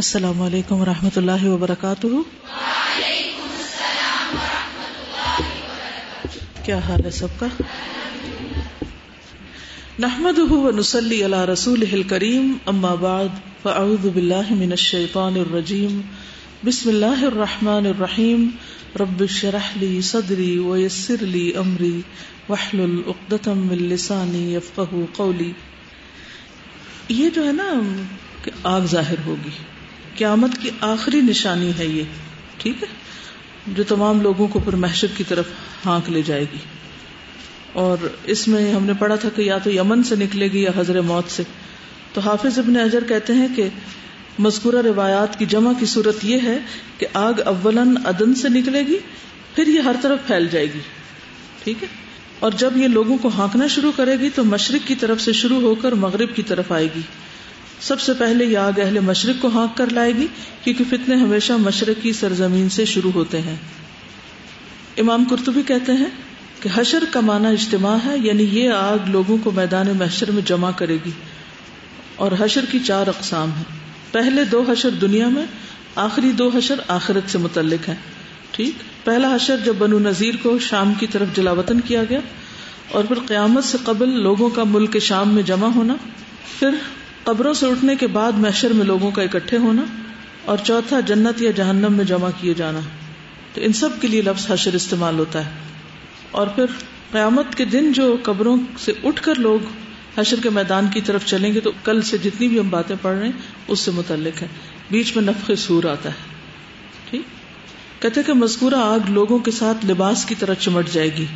السلام علیکم و رحمۃ اللہ وبرکاتہ۔ کیا حال ہے سب کا؟ نحمد نسلی اللہ رسول کریم اما بعد، فاعوذ باللہ من الشیطان الرجیم۔ بسم اللہ الرحمن الرحیم۔ رب شرح لی صدری ویسر لی امری۔ وحلل اقدتم من لسانی یفقہ قولی۔ یہ جو ہے نا، کہ آگ ظاہر ہوگی۔ قیامت کی آخری نشانی ہے یہ، ٹھیک ہے؟ جو تمام لوگوں کو پر محشر کی طرف ہانک لے جائے گی۔ اور اس میں ہم نے پڑھا تھا کہ یا تو یمن سے نکلے گی یا حضر موت سے۔ تو حافظ ابن اجر کہتے ہیں کہ مذکورہ روایات کی جمع کی صورت یہ ہے کہ آگ اولن ادن سے نکلے گی، پھر یہ ہر طرف پھیل جائے گی۔ ٹھیک ہے؟ اور جب یہ لوگوں کو ہانکنا شروع کرے گی تو مشرق کی طرف سے شروع ہو کر مغرب کی طرف آئے گی۔ سب سے پہلے یہ آگ اہل مشرق کو ہانک کر لائے گی، کیونکہ فتنے ہمیشہ مشرق کی سرزمین سے شروع ہوتے ہیں۔ امام کرتبی کہتے ہیں کہ حشر کا معنی اجتماع ہے یعنی یہ آگ لوگوں کو میدان محشر میں جمع کرے گی۔ اور حشر کی چار اقسام ہیں۔ پہلے دو حشر دنیا میں، آخری دو حشر آخرت سے متعلق ہیں۔ ٹھیک؟ پہلا حشر جب بنو نذیر کو شام کی طرف جلاوطن کیا گیا، اور پھر قیامت سے قبل لوگوں کا ملک شام میں جمع ہونا، پھر قبروں سے اٹھنے کے بعد محشر میں لوگوں کا اکٹھے ہونا اور چوتھا جنت یا جہنم میں جمع کیے جانا۔ تو ان سب کے لیے لفظ حشر استعمال ہوتا ہے۔ اور پھر قیامت کے دن جو قبروں سے اٹھ کر لوگ حشر کے میدان کی طرف چلیں گے تو کل سے جتنی بھی ہم باتیں پڑھ رہے ہیں، اس سے متعلق ہے۔ بیچ میں نفق سور آتا ہے۔ ٹھیک؟ کہتے کہ مذکورہ آگ لوگوں کے ساتھ لباس کی طرح چمٹ جائے گی۔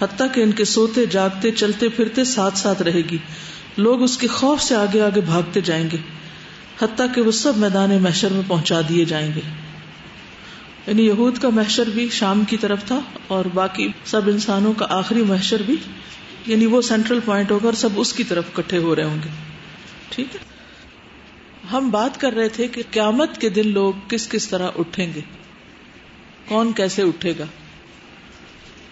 حتیٰ کہ ان کے سوتے، جاگتے، چلتے، پھرتے ساتھ ساتھ رہے گی۔ لوگ اس کے خوف سے آگے آگے بھاگتے جائیں گے، حتیٰ کہ وہ سب میدان محشر میں پہنچا دیے جائیں گے۔ یعنی یہود کا محشر بھی شام کی طرف تھا اور باقی سب انسانوں کا آخری محشر بھی یعنی وہ سینٹرل پوائنٹ ہوگا اور سب اس کی طرف کٹھے ہو رہے ہوں گے۔ ٹھیک ہے؟ ہم بات کر رہے تھے کہ قیامت کے دن لوگ کس کس طرح اٹھیں گے، کون کیسے اٹھے گا۔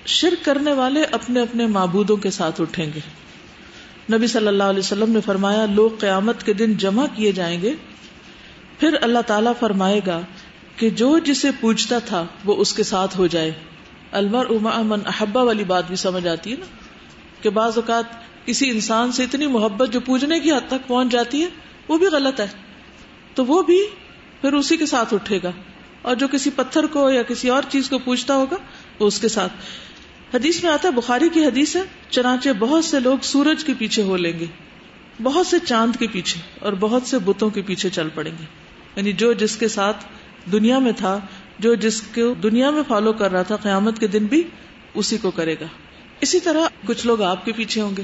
شرک کرنے والے اپنے اپنے معبودوں کے ساتھ اٹھیں گے۔ نبی صلی اللہ علیہ وسلم نے فرمایا، لوگ قیامت کے دن جمع کیے جائیں گے۔ پھر اللہ تعالیٰ فرمائے گا کہ جو جسے پوچھتا تھا وہ اس کے ساتھ ہو جائے۔ المر من احبا والی بات بھی سمجھ آتی ہے نا، کہ بعض اوقات کسی انسان سے اتنی محبت جو پوجنے کی حد تک پہنچ جاتی ہے، وہ بھی غلط ہے۔ تو وہ بھی پھر اسی کے ساتھ اٹھے گا۔ اور جو کسی پتھر کو یا کسی اور چیز کو پوچھتا ہوگا، وہ اس کے ساتھ۔ حدیث میں آتا ہے، بخاری کی حدیث ہے، چنانچہ بہت سے لوگ سورج کے پیچھے ہو لیں گے۔ بہت سے چاند کے پیچھے اور بہت سے بتوں کے پیچھے چل پڑیں گے۔ یعنی جو جس کے ساتھ دنیا میں تھا، جو جس کو دنیا میں فالو کر رہا تھا، قیامت کے دن بھی اسی کو کرے گا۔ اسی طرح کچھ لوگ آپ کے پیچھے ہوں گے۔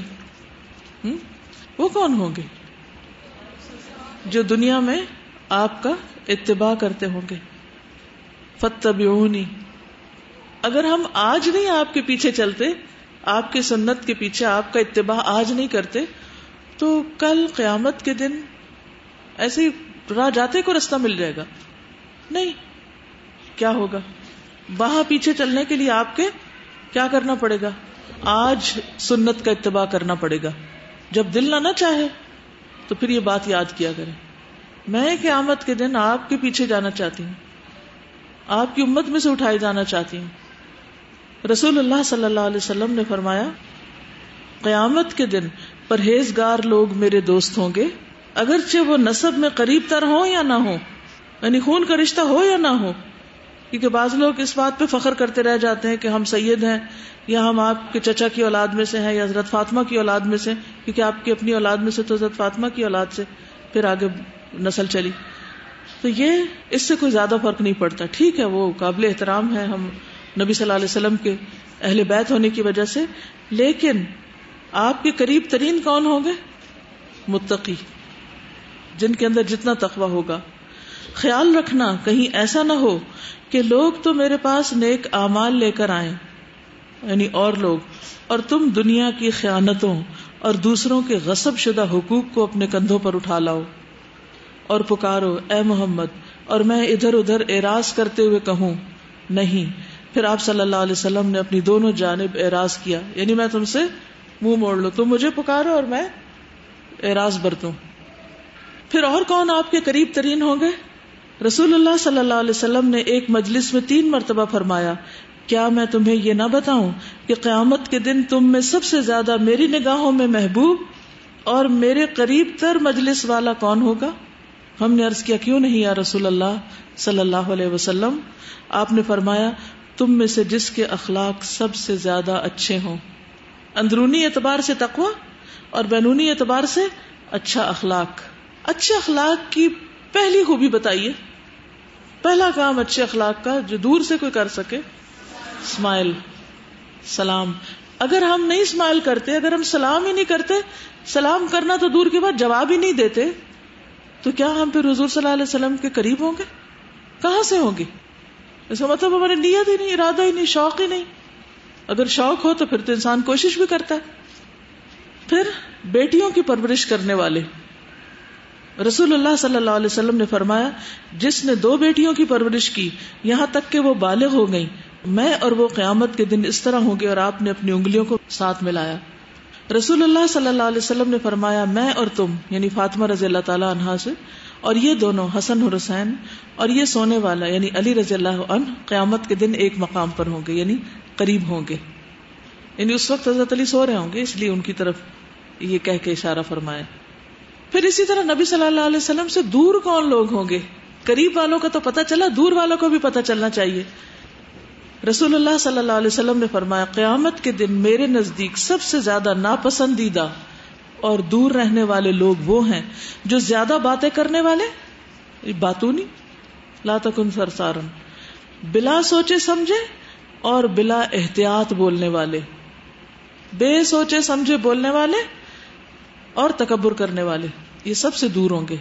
وہ کون ہوں گے؟ جو دنیا میں آپ کا اتباع کرتے ہوں گے۔ فتبعونی اگر ہم آج نہیں آپ کے پیچھے چلتے، آپ کے سنت کے پیچھے آپ کا اتباع آج نہیں کرتے، تو کل قیامت کے دن ایسے ہی راہ جاتے کو رستہ مل جائے گا۔ نہیں، کیا ہوگا؟ وہاں پیچھے چلنے کے لیے آپ کے کیا کرنا پڑے گا؟ آج سنت کا اتباع کرنا پڑے گا۔ جب دل نہ نہ چاہے، تو پھر یہ بات یاد کیا کرے میں قیامت کے دن آپ کے پیچھے جانا چاہتی ہوں، آپ کی امت میں سے اٹھائی جانا چاہتی ہوں۔ رسول اللہ صلی اللہ علیہ وسلم نے فرمایا، قیامت کے دن پرہیزگار لوگ میرے دوست ہوں گے، اگرچہ وہ نصب میں قریب تر ہو یا نہ ہو یعنی خون کا رشتہ ہو یا نہ ہو، کیونکہ بعض لوگ اس بات پہ فخر کرتے رہ جاتے ہیں کہ ہم سید ہیں، یا ہم آپ کے چچا کی اولاد میں سے ہیں، یا حضرت فاطمہ کی اولاد میں سے، کیونکہ آپ کی اپنی اولاد میں سے تو حضرت فاطمہ کی اولاد سے، پھر آگے نسل چلی۔ تو یہ، اس سے کوئی زیادہ فرق نہیں پڑتا، ٹھیک ہے، وہ قابل احترام ہے، ہم نبی صلی اللہ علیہ وسلم کے اہل بیت ہونے کی وجہ سے۔ لیکن آپ کے قریب ترین کون ہوں گے؟ متقی، جن کے اندر جتنا تقوی ہوگا۔ خیال رکھنا، کہیں ایسا نہ ہو کہ لوگ تو میرے پاس نیک اعمال لے کر آئے یعنی اور لوگ۔ اور تم دنیا کی خیانتوں اور دوسروں کے غصب شدہ حقوق کو اپنے کندھوں پر اٹھا لاؤ۔ اور پکارو، اے محمد، اور میں ادھر ادھر اعراض کرتے ہوئے کہوں، نہیں پھر آپ صلی اللہ علیہ وسلم نے اپنی دونوں جانب اعراض کیا یعنی میں تم سے منہ موڑ لو تم مجھے پکارو اور میں اعراض برتوں۔ پھر اور کون آپ کے قریب ترین ہوں گے؟ رسول اللہ صلی اللہ علیہ وسلم نے ایک مجلس میں تین مرتبہ فرمایا، کیا میں تمہیں یہ نہ بتاؤں کہ قیامت کے دن تم میں سب سے زیادہ میری نگاہوں میں محبوب اور میرے قریب تر مجلس والا کون ہوگا؟ ہم نے عرض کیا، کیوں نہیں یا رسول اللہ صلی اللہ علیہ وسلم؟ آپ نے فرمایا تم میں سے جس کے اخلاق سب سے زیادہ اچھے ہوں۔ اندرونی اعتبار سے تقوی اور بینونی اعتبار سے اچھا اخلاق۔ اچھے اخلاق کی پہلی خوبی بتائیے۔ پہلا کام اچھے اخلاق کا جو دور سے کوئی کر سکے۔ اسمائل سلام۔ اگر ہم نہیں اسمائل کرتے، اگر ہم سلام ہی نہیں کرتے، سلام کرنا تو دور کے بعد جواب ہی نہیں دیتے، تو کیا ہم پھر حضور صلی اللہ علیہ وسلم کے قریب ہوں گے؟ کہاں سے ہوں گے اس کا مطلب ہماری نیت ہی نہیں، ارادہ ہی نہیں، شوق ہی نہیں۔ اگر شوق ہو تو پھر تو انسان کوشش بھی کرتا ہے۔ پھر بیٹیوں کی پرورش کرنے والے۔ رسول اللہ صلی اللہ علیہ وسلم نے فرمایا، جس نے دو بیٹیوں کی پرورش کی، یہاں تک کہ وہ بالغ ہو گئی میں اور وہ قیامت کے دن اس طرح ہوں گے اور آپ نے اپنی انگلیوں کو ساتھ ملایا۔ رسول اللہ صلی اللہ علیہ وسلم نے فرمایا، میں اور تم یعنی فاطمہ رضی اللہ تعالیٰ عنہا سے اور یہ دونوں حسن اور حسین اور یہ سونے والا یعنی علی رضی اللہ عنہ قیامت کے دن ایک مقام پر ہوں گے یعنی قریب ہوں گے۔ یعنی اس وقت حضرت علی سو رہے ہوں گے، اس لیے ان کی طرف یہ کہہ کے اشارہ فرمایا پھر اسی طرح نبی صلی اللہ علیہ وسلم سے دور کون لوگ ہوں گے؟ قریب والوں کا تو پتہ چلا، دور والوں کو بھی پتہ چلنا چاہیے۔ رسول اللہ صلی اللہ علیہ وسلم نے فرمایا، قیامت کے دن میرے نزدیک سب سے زیادہ ناپسندیدہ اور دور رہنے والے لوگ وہ ہیں جو زیادہ باتیں کرنے والے؟ باتونی؟ لا تکن سرسارن۔ بلا سوچے سمجھے اور بلا احتیاط بولنے والے۔ بے سوچے سمجھے بولنے والے اور تکبر کرنے والے۔ یہ سب سے دور ہوں گے۔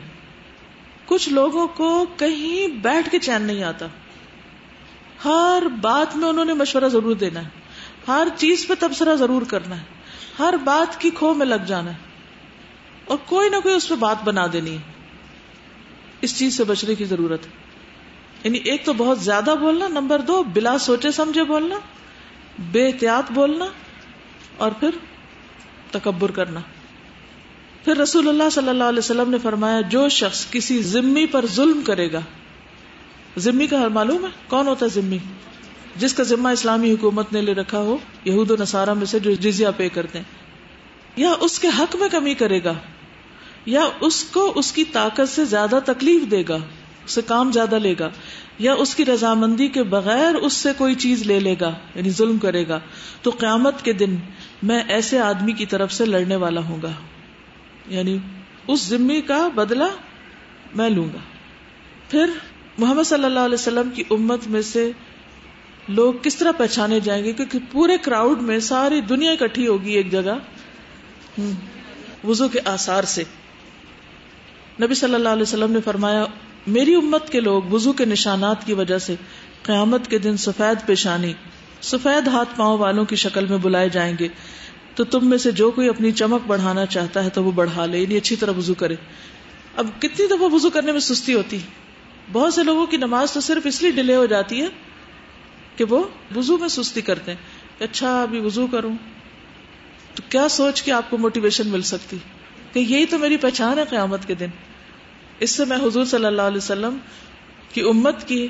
کچھ لوگوں کو کہیں بیٹھ کے چین نہیں آتا۔ ہر بات میں انہوں نے مشورہ ضرور دینا ہے۔ ہر چیز پہ تبصرہ ضرور کرنا ہے۔ ہر بات کی کھو میں لگ جانا ہے اور کوئی نہ کوئی اس پہ بات بنا دینی ہے۔ اس چیز سے بچنے کی ضرورت ہے۔ یعنی ایک تو بہت زیادہ بولنا، نمبر دو، بلا سوچے سمجھے بولنا، بے احتیاط بولنا، اور پھر تکبر کرنا۔ پھر رسول اللہ صلی اللہ علیہ وسلم نے فرمایا، جو شخص کسی ذمی پر ظلم کرے گا ذمی کا معلوم ہے، کون ہوتا ہے ذمی جس کا ذمہ اسلامی حکومت نے لے رکھا ہو، یہود و نصارہ میں سے جو جزیا پے کرتے ہیں یا اس کے حق میں کمی کرے گا، یا اس کو اس کی طاقت سے زیادہ تکلیف دے گا اسے کام زیادہ لے گا، یا اس کی رضامندی کے بغیر اس سے کوئی چیز لے لے گا یعنی ظلم کرے گا۔ تو قیامت کے دن میں ایسے آدمی کی طرف سے لڑنے والا ہوں گا۔ یعنی اس ذمے کا بدلہ میں لوں گا۔ پھر محمد صلی اللہ علیہ وسلم کی امت میں سے لوگ کس طرح پہچانے جائیں گے؟ کیونکہ پورے کراؤڈ میں ساری دنیا اکٹھی ہوگی ایک جگہ۔ وزو کے آثار سے۔ نبی صلی اللہ علیہ وسلم نے فرمایا، میری امت کے لوگ وزو کے نشانات کی وجہ سے قیامت کے دن سفید پیشانی، سفید ہاتھ پاؤں والوں کی شکل میں بلائے جائیں گے۔ تو تم میں سے جو کوئی اپنی چمک بڑھانا چاہتا ہے تو وہ بڑھا لے یعنی اچھی طرح وزو کرے۔ اب کتنی دفعہ وزو کرنے میں سستی ہوتی۔ بہت سے لوگوں کی نماز تو صرف اس لیے ڈیلے ہو جاتی ہے کہ وہ وزو میں سستی کرتے ہیں کہ اچھا ابھی وزو کروں۔ تو کیا سوچ کے آپ کو موٹیویشن مل سکتی؟ کہ یہی تو میری پہچان ہے قیامت کے دن۔ اس سے میں حضور صلی اللہ علیہ وسلم کی امت کی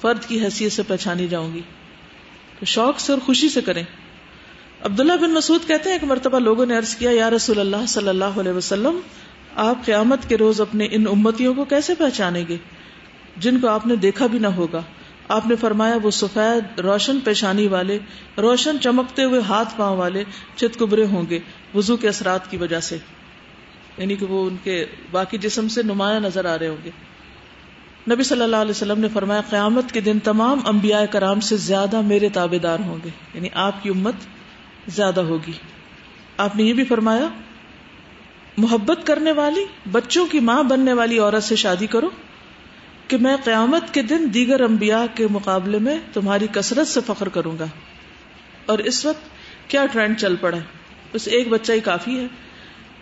فرد کی حیثیت سے پہچانی جاؤں گی۔ تو شوق سے اور خوشی سے کریں۔ عبداللہ بن مسعود کہتے ہیں، ایک مرتبہ لوگوں نے عرض کیا، یا رسول اللہ صلی اللہ علیہ وسلم، آپ قیامت کے روز اپنے ان امتیوں کو کیسے پہچانیں گے؟ جن کو آپ نے دیکھا بھی نہ ہوگا۔ آپ نے فرمایا وہ سفید، روشن پیشانی والے، روشن چمکتے ہوئے ہاتھ پاؤں والے چت کبرے ہوں گے وزو کے اثرات کی وجہ سے۔ یعنی کہ وہ ان کے باقی جسم سے نمایاں نظر آ رہے ہوں گے۔ نبی صلی اللہ علیہ وسلم نے فرمایا، قیامت کے دن تمام انبیاء کرام سے زیادہ میرے تابے دار ہوں گے۔ یعنی آپ کی امت زیادہ ہوگی۔ آپ نے یہ بھی فرمایا، محبت کرنے والی، بچوں کی ماں بننے والی عورت سے شادی کرو۔ کہ میں قیامت کے دن دیگر انبیاء کے مقابلے میں تمہاری کثرت سے فخر کروں گا۔ اور اس وقت کیا ٹرینڈ چل پڑا ہے؟ بس ایک بچہ ہی کافی ہے،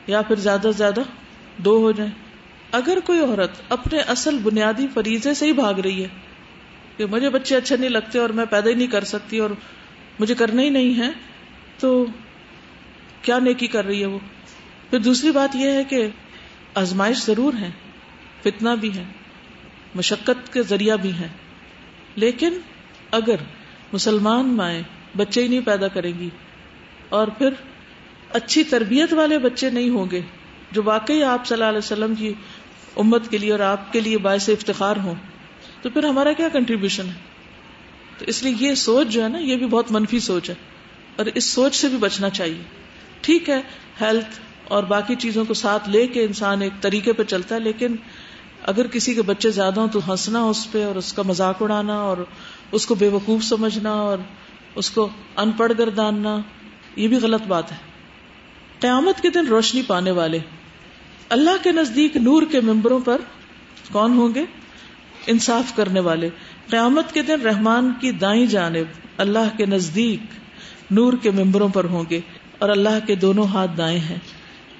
یا پھر زیادہ سے زیادہ دو ہو جائیں۔ اگر کوئی عورت اپنے اصل بنیادی فریضے سے ہی بھاگ رہی ہے کہ مجھے بچے اچھے نہیں لگتے اور میں پیدا ہی نہیں کر سکتی اور مجھے کرنا ہی نہیں ہے تو کیا نیکی کر رہی ہے وہ؟ پھر دوسری بات یہ ہے کہ آزمائش ضرور ہے فتنا بھی ہے۔ مشقت کے ذریعہ بھی ہیں۔ لیکن اگر مسلمان مائیں بچے ہی نہیں پیدا کریں گی اور پھر اچھی تربیت والے بچے نہیں ہوں گے جو واقعی آپ صلی اللہ علیہ وسلم کی امت کے لیے اور آپ کے لیے باعث افتخار ہوں، تو پھر ہمارا کیا کنٹریبیوشن ہے؟ تو اس لیے یہ سوچ جو ہے نا، یہ بھی بہت منفی سوچ ہے۔ اور اس سوچ سے بھی بچنا چاہیے۔ ٹھیک ہے ہیلتھ اور باقی چیزوں کو ساتھ لے کے انسان ایک طریقے پہ چلتا ہے، لیکن اگر کسی کے بچے زیادہ ہوں تو ہنسنا اس پہ اور اس کا مذاق اڑانا اور اس کو بے وقوف سمجھنا اور اس کو ان پڑھ گرداننا یہ بھی غلط بات ہے۔ قیامت کے دن روشنی پانے والے، اللہ کے نزدیک نور کے ممبروں پر کون ہوں گے؟ انصاف کرنے والے۔ قیامت کے دن رحمان کی دائیں جانب اللہ کے نزدیک نور کے ممبروں پر ہوں گے اور اللہ کے دونوں ہاتھ دائیں ہیں۔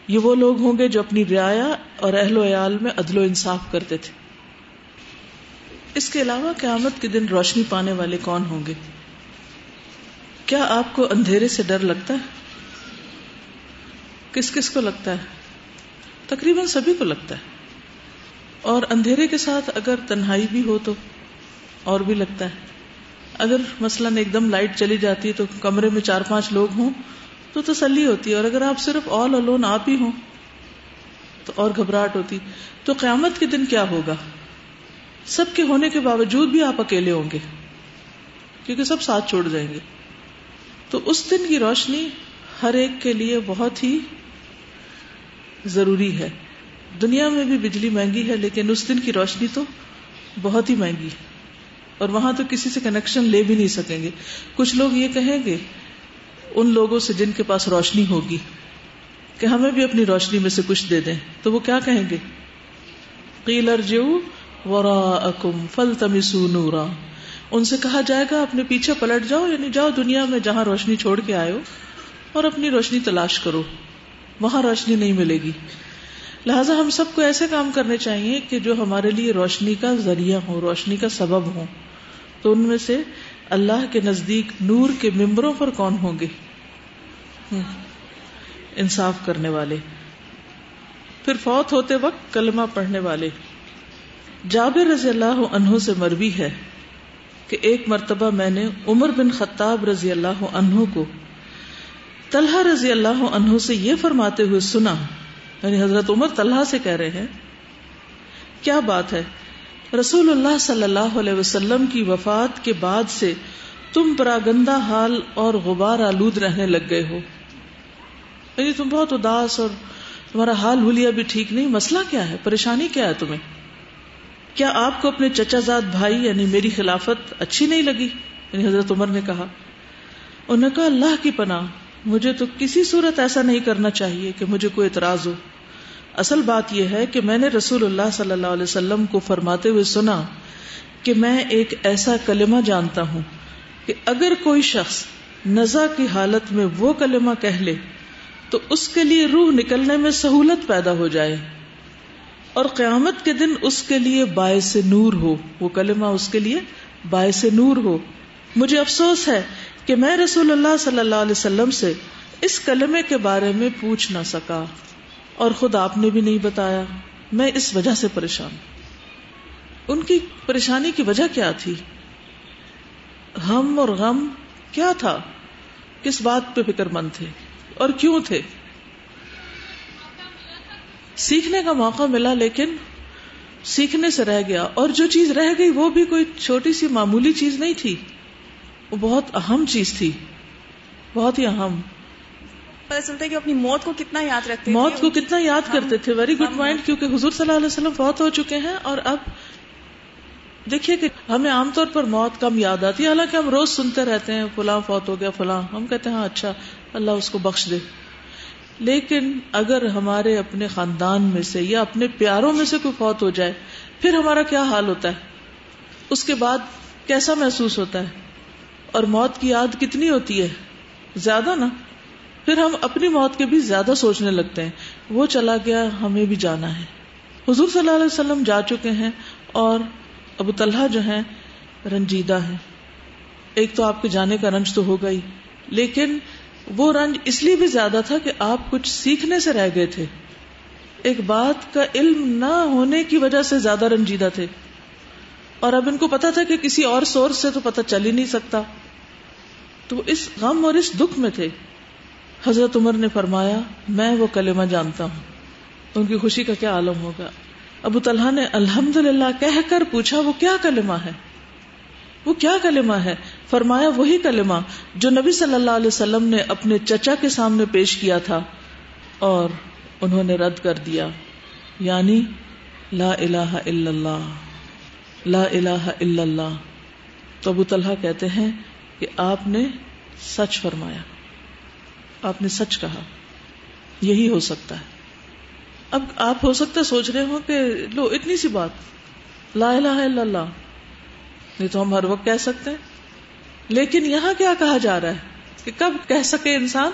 یہ وہ لوگ ہوں گے جو اپنی رعایا اور اہل و عیال میں عدل و انصاف کرتے تھے۔ اس کے علاوہ قیامت کے دن روشنی پانے والے کون ہوں گے؟ کیا آپ کو اندھیرے سے ڈر لگتا ہے؟ کس کس کو لگتا ہے؟ تقریباً سبھی کو لگتا ہے۔ اور اندھیرے کے ساتھ اگر تنہائی بھی ہو تو اور بھی لگتا ہے۔ اگر مثلاً ایک دم لائٹ چلی جاتی ہے تو کمرے میں چار پانچ لوگ ہوں تو تسلی ہوتی ہے اور اگر آپ صرف آل الون آپ ہی ہوں، تو اور گھبراہٹ ہوتی۔ تو قیامت کے دن کیا ہوگا؟ سب کے ہونے کے باوجود بھی آپ اکیلے ہوں گے، کیونکہ سب ساتھ چھوڑ جائیں گے۔ تو اس دن کی روشنی ہر ایک کے لیے بہت ہی ضروری ہے۔ دنیا میں بھی بجلی مہنگی ہے، لیکن اس دن کی روشنی تو بہت ہی مہنگی ہے۔ اور وہاں تو کسی سے کنیکشن لے بھی نہیں سکیں گے۔ کچھ لوگ یہ کہیں گے ان لوگوں سے جن کے پاس روشنی ہوگی کہ ہمیں بھی اپنی روشنی میں سے کچھ دے دیں۔ تو وہ کیا کہیں گے؟ قیلر جو ورا اکم فل نورا۔ ان سے کہا جائے گا، اپنے پیچھے پلٹ جاؤ یعنی جاؤ دنیا میں جہاں روشنی چھوڑ کے آئے ہو اور اپنی روشنی تلاش کرو۔ وہاں روشنی نہیں ملے گی۔ لہٰذا ہم سب کو ایسے کام کرنے چاہیے کہ جو ہمارے لیے روشنی کا ذریعہ ہو روشنی کا سبب ہو تو ان میں سے اللہ کے نزدیک نور کے ممبروں پر کون ہوں گے؟ انصاف کرنے والے۔ پھر فوت ہوتے وقت کلمہ پڑھنے والے۔ جابر رضی اللہ عنہ سے مربی ہے کہ ایک مرتبہ میں نے عمر بن خطاب رضی اللہ عنہ کو طلحہ رضی اللہ عنہ سے یہ فرماتے ہوئے سنا۔ یعنی حضرت عمر طلحہ سے کہہ رہے ہیں، کیا بات ہے؟ رسول اللہ صلی اللہ علیہ وسلم کی وفات کے بعد سے تم پراگندہ حال اور غبار آلود رہنے لگ گئے ہو۔ یعنی تم بہت اداس اور تمہارا حال بھولیا بھی ٹھیک نہیں۔ مسئلہ کیا ہے؟ پریشانی کیا ہے تمہیں؟ کیا آپ کو اپنے چچا زاد بھائی یعنی میری خلافت اچھی نہیں لگی؟ یعنی حضرت عمر نے کہا۔ انہوں نے کہا اللہ کی پناہ، مجھے تو کسی صورت ایسا نہیں کرنا چاہیے کہ مجھے کوئی اعتراض ہو۔ اصل بات یہ ہے کہ میں نے رسول اللہ صلی اللہ علیہ وسلم کو فرماتے ہوئے سنا کہ میں ایک ایسا کلمہ جانتا ہوں۔ کہ اگر کوئی شخص نزا کی حالت میں وہ کلمہ کہہ لے تو اس کے لیے روح نکلنے میں سہولت پیدا ہو جائے اور قیامت کے دن اس کے لیے باعث نور ہو۔ وہ کلمہ اس کے لیے باعث نور ہو۔ مجھے افسوس ہے کہ میں رسول اللہ صلی اللہ علیہ وسلم سے اس کلمے کے بارے میں پوچھ نہ سکا اور خود آپ نے بھی نہیں بتایا۔ میں اس وجہ سے پریشان ان کی پریشانی کی وجہ کیا تھی؟ ہم اور غم کیا تھا؟ کس بات پہ فکر مند تھے؟ اور کیوں تھے؟ سیکھنے کا موقع ملا لیکن سیکھنے سے رہ گیا اور جو چیز رہ گئی وہ بھی کوئی چھوٹی سی معمولی چیز نہیں تھی۔ وہ بہت اہم چیز تھی۔ بہت ہی اہم۔ پتا چلتا ہے کہ اپنی موت کو کتنا یاد رکھتے موت کو کتنا یاد کرتے تھے۔ ویری گڈ پوائنٹ کیونکہ حضور صلی اللہ علیہ وسلم بہت ہو چکے ہیں اور اب دیکھیے کہ ہمیں عام طور پر موت کم یاد آتی ہے، حالانکہ ہم روز سنتے رہتے ہیں، فلاں فوت ہو گیا، فلاں۔ ہم کہتے ہیں ہاں اچھا اللہ اس کو بخش دے۔ لیکن اگر ہمارے اپنے خاندان میں سے یا اپنے پیاروں میں سے کوئی فوت ہو جائے، پھر ہمارا کیا حال ہوتا ہے؟ اس کے بعد کیسا محسوس ہوتا ہے؟ اور موت کی یاد کتنی ہوتی ہے؟ زیادہ نا؟ پھر ہم اپنی موت کے بھی زیادہ سوچنے لگتے ہیں۔ وہ چلا گیا، ہمیں بھی جانا ہے۔ حضور صلی اللہ علیہ وسلم جا چکے ہیں اور ابو طلحہ جو ہیں، رنجیدہ ہیں۔ ایک تو آپ کے جانے کا رنج تو ہوگا ہی، لیکن وہ رنج اس لیے بھی زیادہ تھا کہ آپ کچھ سیکھنے سے رہ گئے تھے۔ ایک بات کا علم نہ ہونے کی وجہ سے زیادہ رنجیدہ تھے۔ اور اب ان کو پتا تھا کہ کسی اور سورس سے تو پتہ چل ہی نہیں سکتا۔ تو اس غم اور اس دکھ میں تھے۔ حضرت عمر نے فرمایا، میں وہ کلمہ جانتا ہوں۔ ان کی خوشی کا کیا عالم ہوگا؟ ابو طلحہ نے الحمد للہ کہہ کر پوچھا، وہ کیا کلمہ ہے؟ وہ کیا کلمہ ہے؟ فرمایا، وہی کلمہ جو نبی صلی اللہ علیہ وسلم نے اپنے چچا کے سامنے پیش کیا تھا اور انہوں نے رد کر دیا۔ یعنی لا الہ الا اللہ، لا الہ الا اللہ۔ تو ابو طلحہ کہتے ہیں کہ آپ نے سچ فرمایا، آپ نے سچ کہا۔ یہی ہو سکتا ہے۔ اب آپ ہو سکتا ہے سوچ رہے ہو کہ لو، اتنی سی بات۔ لا الہ الا اللہ۔ نہیں تو ہم ہر وقت کہہ سکتے ہیں۔ لیکن یہاں کیا کہا جا رہا ہے؟ کہ کب کہہ سکے انسان؟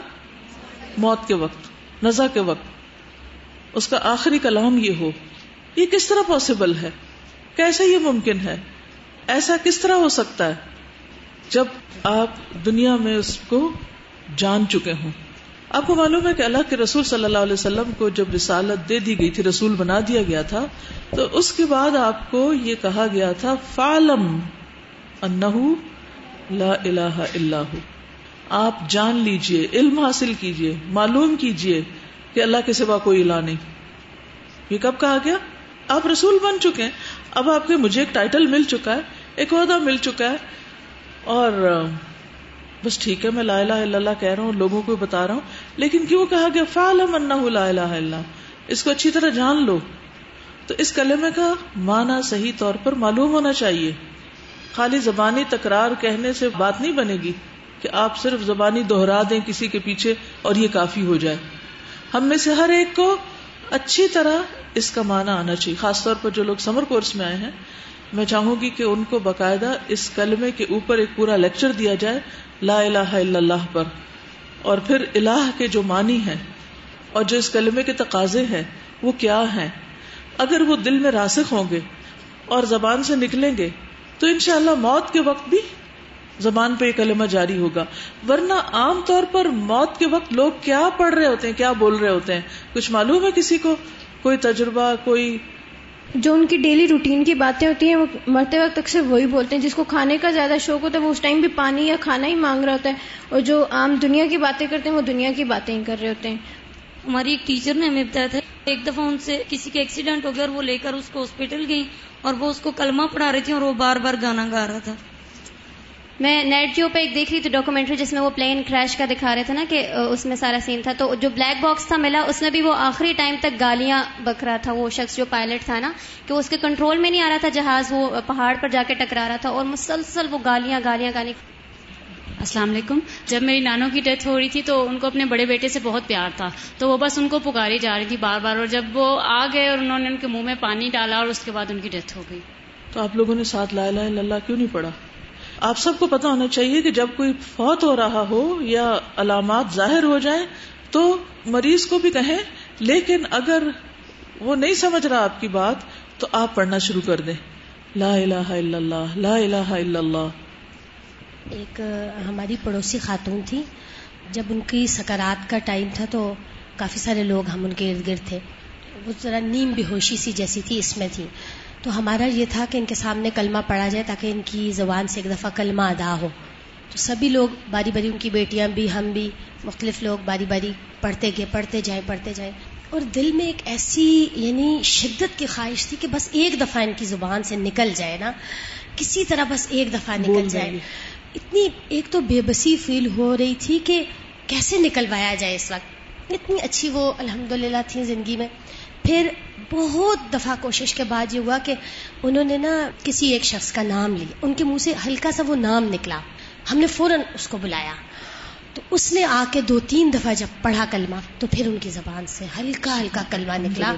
موت کے وقت، نزا کے وقت۔ اس کا آخری کلام یہ ہو۔ یہ کس طرح پاسبل ہے؟ کیسے یہ ممکن ہے؟ ایسا کس طرح ہو سکتا ہے؟ جب آپ دنیا میں اس کو جان چکے ہوں۔ آپ کو معلوم ہے کہ اللہ کے رسول صلی اللہ علیہ وسلم کو جب رسالت دے دی گئی تھی، رسول بنا دیا گیا تھا، تو اس کے بعد آپ کو یہ کہا گیا تھا فالم لا الہ اللہ آپ جان لیجیے، علم حاصل کیجیے، معلوم کیجیے کہ اللہ کے سوا کوئی الہ نہیں۔ یہ کب کہا گیا؟ آپ رسول بن چکے ہیں۔ اب آپ کے، مجھے ایک ٹائٹل مل چکا ہے، ایک عہدہ مل چکا ہے۔ اور، بس ٹھیک ہے، میں لا الہ الا اللہ کہہ رہا ہوں، لوگوں کو بتا رہا ہوں۔ لیکن کیوں کہا گیا، فعلم انہ لا الہ الا اس کو اچھی طرح جان لو۔ تو اس کلمے کا معنی صحیح طور پر معلوم ہونا چاہیے۔ خالی زبانی تکرار کہنے سے بات نہیں بنے گی کہ آپ صرف زبانی دوہرا دیں کسی کے پیچھے اور یہ کافی ہو جائے۔ ہم میں سے ہر ایک کو اچھی طرح اس کا معنی آنا چاہیے۔ خاص طور پر جو لوگ سمر کورس میں آئے ہیں، میں چاہوں گی کہ ان کو باقاعدہ اس کلمے کے اوپر ایک پورا لیکچر دیا جائے، لا الہ الا اللہ پر۔ اور پھر الہ کے جو معنی ہے اور جو اس کلمے کے تقاضے ہیں، وہ کیا ہیں؟ اگر وہ دل میں راسخ ہوں گے اور زبان سے نکلیں گے، تو انشاءاللہ موت کے وقت بھی زبان پہ یہ کلمہ جاری ہوگا۔ ورنہ عام طور پر موت کے وقت لوگ کیا پڑھ رہے ہوتے ہیں، کیا بول رہے ہوتے ہیں؟ کچھ معلوم ہے کسی کو؟ کوئی تجربہ، کوئی جو ان کی ڈیلی روٹین کی باتیں ہوتی ہیں، وہ مرتے وقت اکثر وہی بولتے ہیں، جس کو کھانے کا زیادہ شوق ہوتا ہے، وہ اس ٹائم بھی پانی یا کھانا ہی مانگ رہا ہوتا ہے۔ اور جو عام دنیا کی باتیں کرتے ہیں، وہ دنیا کی باتیں ہی کر رہے ہوتے ہیں۔ ہماری ایک ٹیچر نے ہمیں بتایا تھا، ایک دفعہ ان سے کسی کا ایکسیڈنٹ ہو گیا اور وہ لے کر اس کو ہاسپٹل گئی اور وہ اس کو کلمہ پڑھا رہی تھی اور وہ بار بار گانا گا رہا تھا۔ میں نیٹ جیو پہ ایک دیکھ رہی تھی ڈاکومنٹری جس میں وہ پلین کریش کا دکھا رہے تھے نا کہ اس میں سارا سین تھا۔ تو جو بلیک باکس تھا ملا اس میں بھی وہ آخری ٹائم تک گالیاں بک رہا تھا وہ شخص جو پائلٹ تھا نا کہ اس کے کنٹرول میں نہیں آ رہا تھا جہاز وہ پہاڑ پر جا کے ٹکرا رہا تھا اور مسلسل وہ گالیاں گالیاں گالی السلام علیکم۔ جب میری نانوں کی ڈیتھ ہو رہی تھی تو ان کو اپنے بڑے بیٹے سے بہت پیار تھا۔ تو وہ بس ان کو پکاری جا رہی تھی بار بار اور جب وہ آ گئے اور انہوں نے ان کے منہ میں پانی ڈالا اور اس کے بعد ان کی ڈیتھ ہو گئی۔ تو آپ لوگوں نے ساتھ لا الہ الا اللہ کیوں نہیں پڑھا؟ آپ سب کو پتا ہونا چاہیے کہ جب کوئی فوت ہو رہا ہو یا علامات ظاہر ہو جائیں تو مریض کو بھی کہیں، لیکن اگر وہ نہیں سمجھ رہا آپ کی بات، تو آپ پڑھنا شروع کر دیں۔ لا الہ الا اللہ، لا الہ الا اللہ۔ ایک، ہماری پڑوسی خاتون تھی۔ جب ان کی سکرات کا ٹائم تھا تو کافی سارے لوگ ہم ان کے ارد گرد تھے۔ وہ ذرا نیم بے ہوشی سی جیسی تھی، اس میں تھی۔ تو ہمارا یہ تھا کہ ان کے سامنے کلمہ پڑھا جائے تاکہ ان کی زبان سے ایک دفعہ کلمہ ادا ہو۔ تو سبھی لوگ باری باری ان کی بیٹیاں بھی ہم بھی مختلف لوگ باری باری پڑھتے گئے پڑھتے جائیں پڑھتے جائیں۔ اور دل میں ایک ایسی یعنی شدت کی خواہش تھی کہ بس ایک دفعہ ان کی زبان سے نکل جائے نا۔ کسی طرح بس ایک دفعہ نکل جائے۔ اتنی ایک تو بے بسی فیل ہو رہی تھی کہ کیسے نکلوایا جائے اس وقت۔ اتنی اچھی وہ الحمد للہ تھی زندگی میں۔ پھر بہت دفعہ کوشش کے بعد یہ ہوا کہ انہوں نے نا کسی ایک شخص کا نام لیا۔ ان کے منہ سے ہلکا سا وہ نام نکلا۔ ہم نے فوراً اس کو بلایا۔ تو اس نے آ کے دو تین دفعہ جب پڑھا کلمہ، تو پھر ان کی زبان سے ہلکا ہلکا کلمہ نکلا۔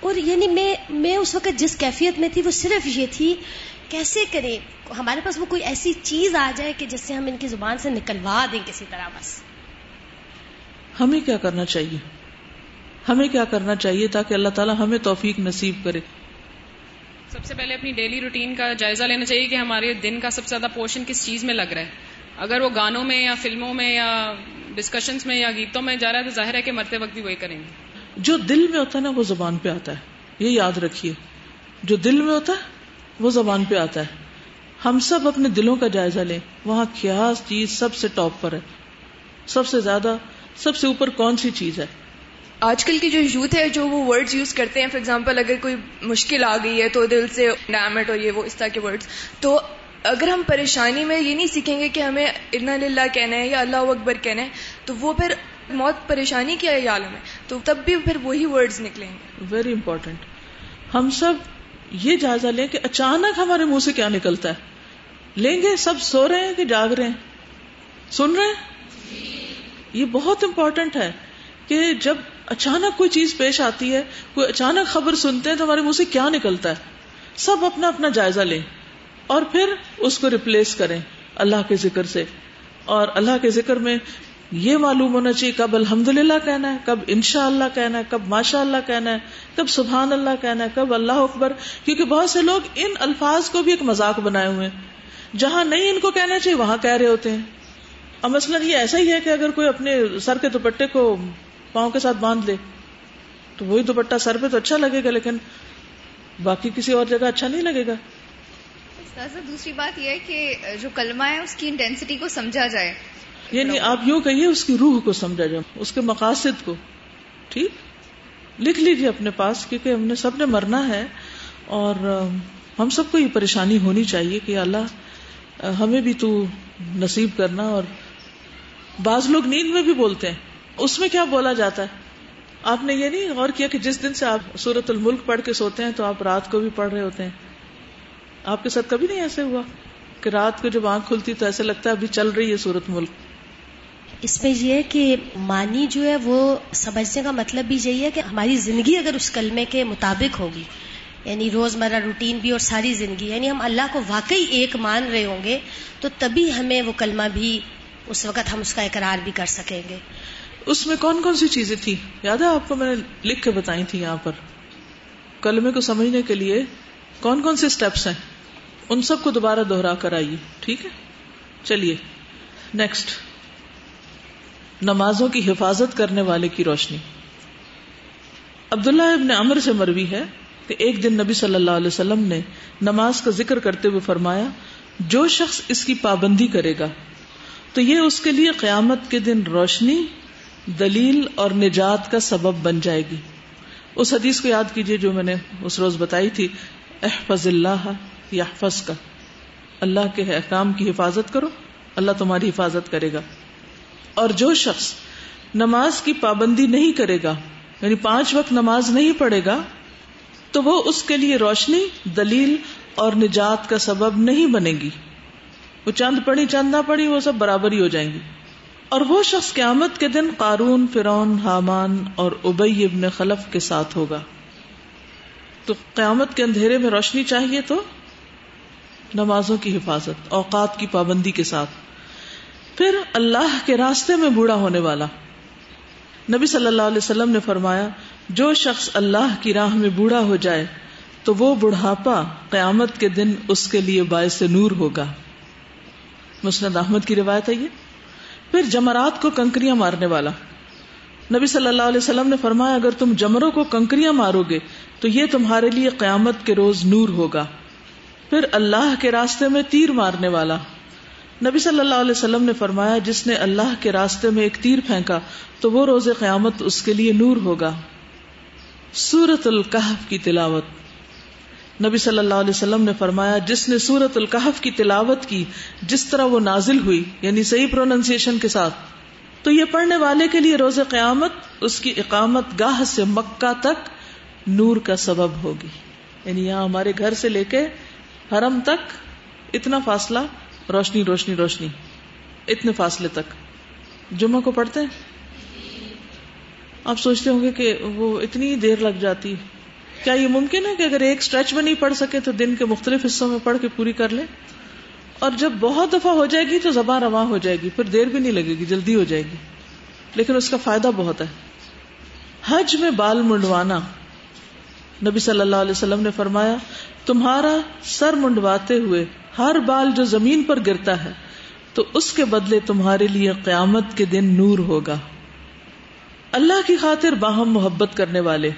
اور یعنی میں میں اس وقت جس کیفیت میں تھی، وہ صرف یہ تھی، کیسے کریں؟ ہمارے پاس وہ کوئی ایسی چیز آ جائے کہ جس سے ہم ان کی زبان سے نکلوا دیں کسی طرح بس۔ ہمیں کیا کرنا چاہیے؟ ہمیں کیا کرنا چاہیے تاکہ اللہ تعالیٰ ہمیں توفیق نصیب کرے۔ سب سے پہلے اپنی ڈیلی روٹین کا جائزہ لینا چاہیے کہ ہمارے دن کا سب سے زیادہ پورشن کس چیز میں لگ رہا ہے۔ اگر وہ گانوں میں یا فلموں میں یا ڈسکشنز میں یا گیتوں میں جا رہا ہے تو ظاہر ہے کہ مرتے وقت بھی وہی کریں گے۔ جو دل میں ہوتا ہے نا وہ زبان پہ آتا ہے۔ یہ یاد رکھیے۔ جو دل میں ہوتا ہے وہ زبان پہ آتا ہے۔ ہم سب اپنے دلوں کا جائزہ لیں۔ وہاں کیا چیز سب سے ٹاپ پر ہے۔ سب سے زیادہ سب سے اوپر کون سی چیز ہے؟ آج کل کی جو یوتھ ہے، جو وہ ورڈز یوز کرتے ہیں فار ایگزامپل اگر کوئی مشکل آ گئی ہے تو دل سے ڈیمٹ اور یہ وہ اس طرح کے ورڈز تو اگر ہم پریشانی میں یہ نہیں سیکھیں گے کہ ہمیں ارنا للہ کہنا ہے یا اللہ اکبر کہنا ہے، تو وہ پھر موت پریشانی کیا ہے عالم ہے۔ تو تب بھی پھر وہی ورڈز نکلیں گے۔ ویری امپورٹینٹ ہم سب یہ جائزہ لیں کہ اچانک ہمارے منہ سے کیا نکلتا ہے۔ لیں گے، سب سو رہے ہیں کہ جاگ رہے ہیں۔ سن رہے ہیں؟ یہ بہت امپورٹنٹ ہے کہ جب اچانک کوئی چیز پیش آتی ہے، کوئی اچانک خبر سنتے ہیں تو ہمارے منہ سے کیا نکلتا ہے؟ سب اپنا اپنا جائزہ لیں اور پھر اس کو ریپلیس کریں اللہ کے ذکر سے۔ اور اللہ کے ذکر میں یہ معلوم ہونا چاہیے، کب الحمد للہ کہنا ہے، کب انشاء اللہ کہنا ہے، کب ماشاء اللہ کہنا ہے، کب سبحان اللہ کہنا ہے، کب اللہ اکبر۔ کیونکہ بہت سے لوگ ان الفاظ کو بھی ایک مذاق بنائے ہوئے ہیں۔ جہاں نہیں ان کو کہنا چاہیے، وہاں کہہ رہے ہوتے ہیں۔ اب مثلاً یہ ایسا ہی ہے کہ اگر کوئی اپنے سر کے دوپٹے کو پاؤں کے ساتھ باندھ لے۔ تو وہی دوپٹہ سر پہ تو اچھا لگے گا لیکن باقی کسی اور جگہ اچھا نہیں لگے گا۔ دوسری بات یہ ہے کہ جو کلمہ ہے اس کی انٹینسٹی کو سمجھا جائے۔ یعنی آپ یوں کہیے اس کی روح کو سمجھا جائے اس کے مقاصد کو۔ ٹھیک؟ لکھ لیجیے اپنے پاس کیونکہ ہم نے سب نے مرنا ہے۔ اور ہم سب کو یہ پریشانی ہونی چاہیے کہ اللہ ہمیں بھی تو نصیب کرنا۔ اور بعض لوگ نیند میں بھی بولتے ہیں۔ اس میں کیا بولا جاتا ہے؟ آپ نے یہ نہیں غور کیا کہ جس دن سے آپ سورت الملک پڑھ کے سوتے ہیں تو آپ رات کو بھی پڑھ رہے ہوتے ہیں؟ آپ کے ساتھ کبھی نہیں ایسے ہوا کہ رات کو جب آنکھ کھلتی تو ایسے لگتا ہے ابھی چل رہی ہے سورت ملک اس میں یہ ہے کہ مانی جو ہے وہ سمجھنے کا مطلب بھی یہی ہے کہ ہماری زندگی اگر اس کلمے کے مطابق ہوگی یعنی روز مرہ روٹین بھی اور ساری زندگی یعنی ہم اللہ کو واقعی ایک مان رہے ہوں گے تو تبھی ہمیں وہ کلمہ بھی اس وقت ہم اس کا اقرار بھی کر سکیں گے۔ اس میں کون کون سی چیزیں تھی یاد ہے آپ کو میں نے لکھ کے بتائی تھی یہاں پر۔ کلمے کو سمجھنے کے لیے کون کون سے اسٹیپس ہیں؟ ان سب کو دوبارہ دوہرا کر آئیے، ٹھیک ہے؟ چلیے نیکسٹ نمازوں کی حفاظت کرنے والے کی روشنی۔ عبداللہ ابن عمر سے مروی ہے کہ ایک دن نبی صلی اللہ علیہ وسلم نے نماز کا ذکر کرتے ہوئے فرمایا، جو شخص اس کی پابندی کرے گا، تو یہ اس کے لیے قیامت کے دن روشنی دلیل اور نجات کا سبب بن جائے گی۔ اس حدیث کو یاد کیجیے جو میں نے اس روز بتائی تھی، احفظ اللہ یحفظ کا اللہ کے احکام کی حفاظت کرو، اللہ تمہاری حفاظت کرے گا۔ اور جو شخص نماز کی پابندی نہیں کرے گا یعنی پانچ وقت نماز نہیں پڑھے گا، تو وہ اس کے لیے روشنی، دلیل اور نجات کا سبب نہیں بنے گی۔ وہ چند پڑی چند نہ پڑی وہ سب برابر ہی ہو جائیں گی۔ اور وہ شخص قیامت کے دن قارون فرون حامان اور ابئی ابن خلف کے ساتھ ہوگا۔ تو قیامت کے اندھیرے میں روشنی چاہیے تو نمازوں کی حفاظت، اوقات کی پابندی کے ساتھ۔ پھر اللہ کے راستے میں بوڑھا ہونے والا۔ نبی صلی اللہ علیہ وسلم نے فرمایا، جو شخص اللہ کی راہ میں بوڑھا ہو جائے، تو وہ بڑھاپا قیامت کے دن اس کے لیے باعث نور ہوگا۔ مسند احمد کی روایت ہے یہ۔ پھر جمرات کو کنکریاں مارنے والا۔ نبی صلی اللہ علیہ وسلم نے فرمایا، اگر تم جمروں کو کنکریاں مارو گے، تو یہ تمہارے لیے قیامت کے روز نور ہوگا۔ پھر اللہ کے راستے میں تیر مارنے والا۔ نبی صلی اللہ علیہ وسلم نے فرمایا، جس نے اللہ کے راستے میں ایک تیر پھینکا، تو وہ روز قیامت اس کے لیے نور ہوگا۔ سورت القحف کی تلاوت۔ نبی صلی اللہ علیہ وسلم نے فرمایا، جس نے سورت القحف کی تلاوت کی، جس طرح وہ نازل ہوئی یعنی صحیح پروننسیشن کے ساتھ، تو یہ پڑھنے والے کے لیے روز قیامت، اس کی اقامت گاہ سے مکہ تک نور کا سبب ہوگی۔ یعنی یہاں ہمارے گھر سے لے کے حرم تک اتنا فاصلہ، روشنی روشنی روشنی، اتنے فاصلے تک۔ جمعہ کو پڑھتے ہیں؟ آپ سوچتے ہوں گے کہ وہ اتنی دیر لگ جاتی۔ کیا یہ ممکن ہے کہ اگر ایک اسٹریچ میں نہیں پڑھ سکے تو دن کے مختلف حصوں میں پڑھ کے پوری کر لیں اور جب بہت دفعہ ہو جائے گی تو زبان رواں ہو جائے گی، پھر دیر بھی نہیں لگے گی، جلدی ہو جائے گی۔ لیکن اس کا فائدہ بہت ہے۔ حج میں بال منڈوانا۔ نبی صلی اللہ علیہ وسلم نے فرمایا، تمہارا سر منڈواتے ہوئے ہر بال جو زمین پر گرتا ہے، تو اس کے بدلے تمہارے لیے قیامت کے دن نور ہوگا۔ اللہ کی خاطر باہم محبت کرنے والے۔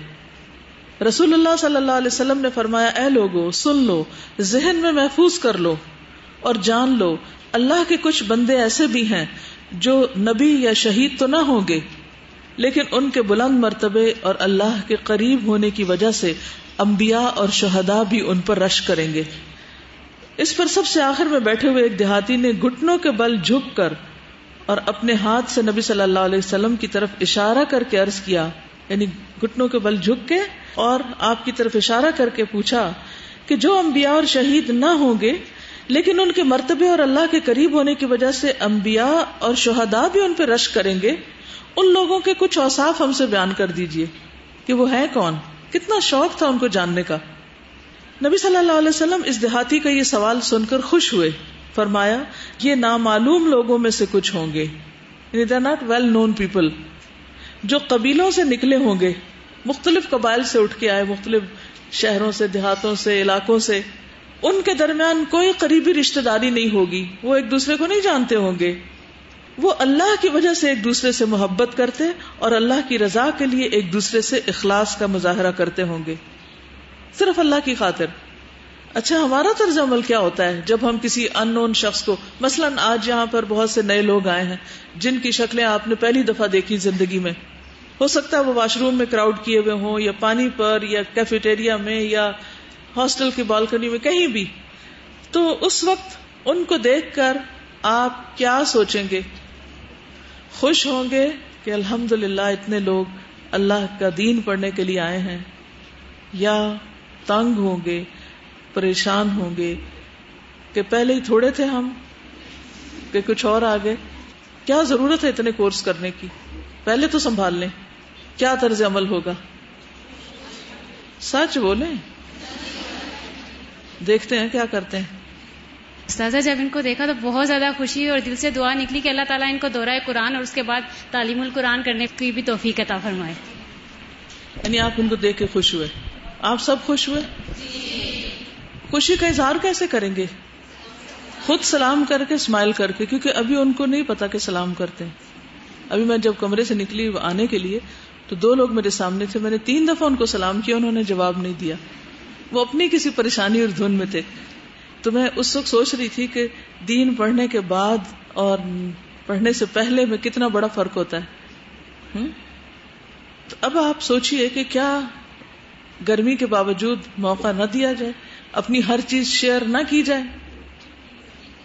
رسول اللہ صلی اللہ علیہ وسلم نے فرمایا، اے لوگو، سن لو، ذہن میں محفوظ کر لو اور جان لو، اللہ کے کچھ بندے ایسے بھی ہیں جو نبی یا شہید تو نہ ہوں گے، لیکن ان کے بلند مرتبے اور اللہ کے قریب ہونے کی وجہ سے انبیاء اور شہدا بھی ان پر رش کریں گے۔ اس پر سب سے آخر میں بیٹھے ہوئے ایک دیہاتی نے گٹنوں کے بل جھک کر اور اپنے ہاتھ سے نبی صلی اللہ علیہ وسلم کی طرف اشارہ کر کے عرض کیا یعنی گٹنوں کے بل جھک کے اور آپ کی طرف اشارہ کر کے پوچھا کہ جو انبیاء اور شہید نہ ہوں گے، لیکن ان کے مرتبے اور اللہ کے قریب ہونے کی وجہ سے انبیاء اور شہدا بھی ان پہ رش کریں گے، ان لوگوں کے کچھ اوساف ہم سے بیان کر دیجیے کہ وہ ہے کون؟ کتنا شوق تھا ان کو جاننے کا۔ نبی صلی اللہ علیہ وسلم اس دیہاتی کا یہ سوال سن کر خوش ہوئے۔ فرمایا، یہ نامعلوم لوگوں میں سے کچھ ہوں گے۔ ناٹ ویل نون پیپل جو قبیلوں سے نکلے ہوں گے، مختلف قبائل سے اٹھ کے آئے، مختلف شہروں سے، دیہاتوں سے، علاقوں سے، ان کے درمیان کوئی قریبی رشتے داری نہیں ہوگی۔ وہ ایک دوسرے کو نہیں جانتے ہوں گے۔ وہ اللہ کی وجہ سے ایک دوسرے سے محبت کرتے اور اللہ کی رضا کے لیے ایک دوسرے سے اخلاص کا مظاہرہ کرتے ہوں گے۔ صرف اللہ کی خاطر۔ اچھا ہمارا طرز عمل کیا ہوتا ہے؟ جب ہم کسی ان نون شخص کو، مثلا آج یہاں پر بہت سے نئے لوگ آئے ہیں، جن کی شکلیں آپ نے پہلی دفعہ دیکھی زندگی میں۔ ہو سکتا ہے وہ واش روم میں کراؤڈ کیے ہوئے ہوں، یا پانی پر، یا کیفیٹیریا میں، یا ہاسٹل کی بالکنی میں، کہیں بھی۔ تو اس وقت ان کو دیکھ کر آپ کیا سوچیں گے؟ خوش ہوں گے کہ الحمد للہ اتنے لوگ اللہ کا دین پڑھنے کے لیے آئے ہیں۔ یا تنگ ہوں گے، پریشان ہوں گے کہ پہلے ہی تھوڑے تھے ہم، کہ کچھ اور آگے کیا ضرورت ہے اتنے کورس کرنے کی؟ پہلے تو سنبھال لیں۔ کیا طرز عمل ہوگا؟ سچ بولیں؟ دیکھتے ہیں کیا کرتے ہیں۔ استاذہ جب ان کو دیکھا تو بہت زیادہ خوشی اور دل سے دعا نکلی کہ اللہ تعالیٰ ان کو دورہ قرآن اور اس کے بعد تعلیم القرآن کرنے کی بھی توفیق عطا فرمائے۔ یعنی آپ ان کو دیکھ کے خوش ہوئے۔ آپ سب خوش ہوئے؟ خوشی کا اظہار کیسے کریں گے؟ خود سلام کر کے اسمائل کر کے کیونکہ ابھی ان کو نہیں پتا کہ سلام کرتے ہیں۔ ابھی میں جب کمرے سے نکلی آنے کے لیے تو دو لوگ میرے سامنے تھے، میں نے تین دفعہ ان کو سلام کیا، انہوں نے جواب نہیں دیا۔ وہ اپنی کسی پریشانی اور دھن میں تھے۔ تو میں اس وقت سوچ رہی تھی کہ دین پڑھنے کے بعد اور پڑھنے سے پہلے میں کتنا بڑا فرق ہوتا ہے۔ تو اب آپ سوچئے کہ کیا گرمی کے باوجود موقع نہ دیا جائے، اپنی ہر چیز شیئر نہ کی جائے۔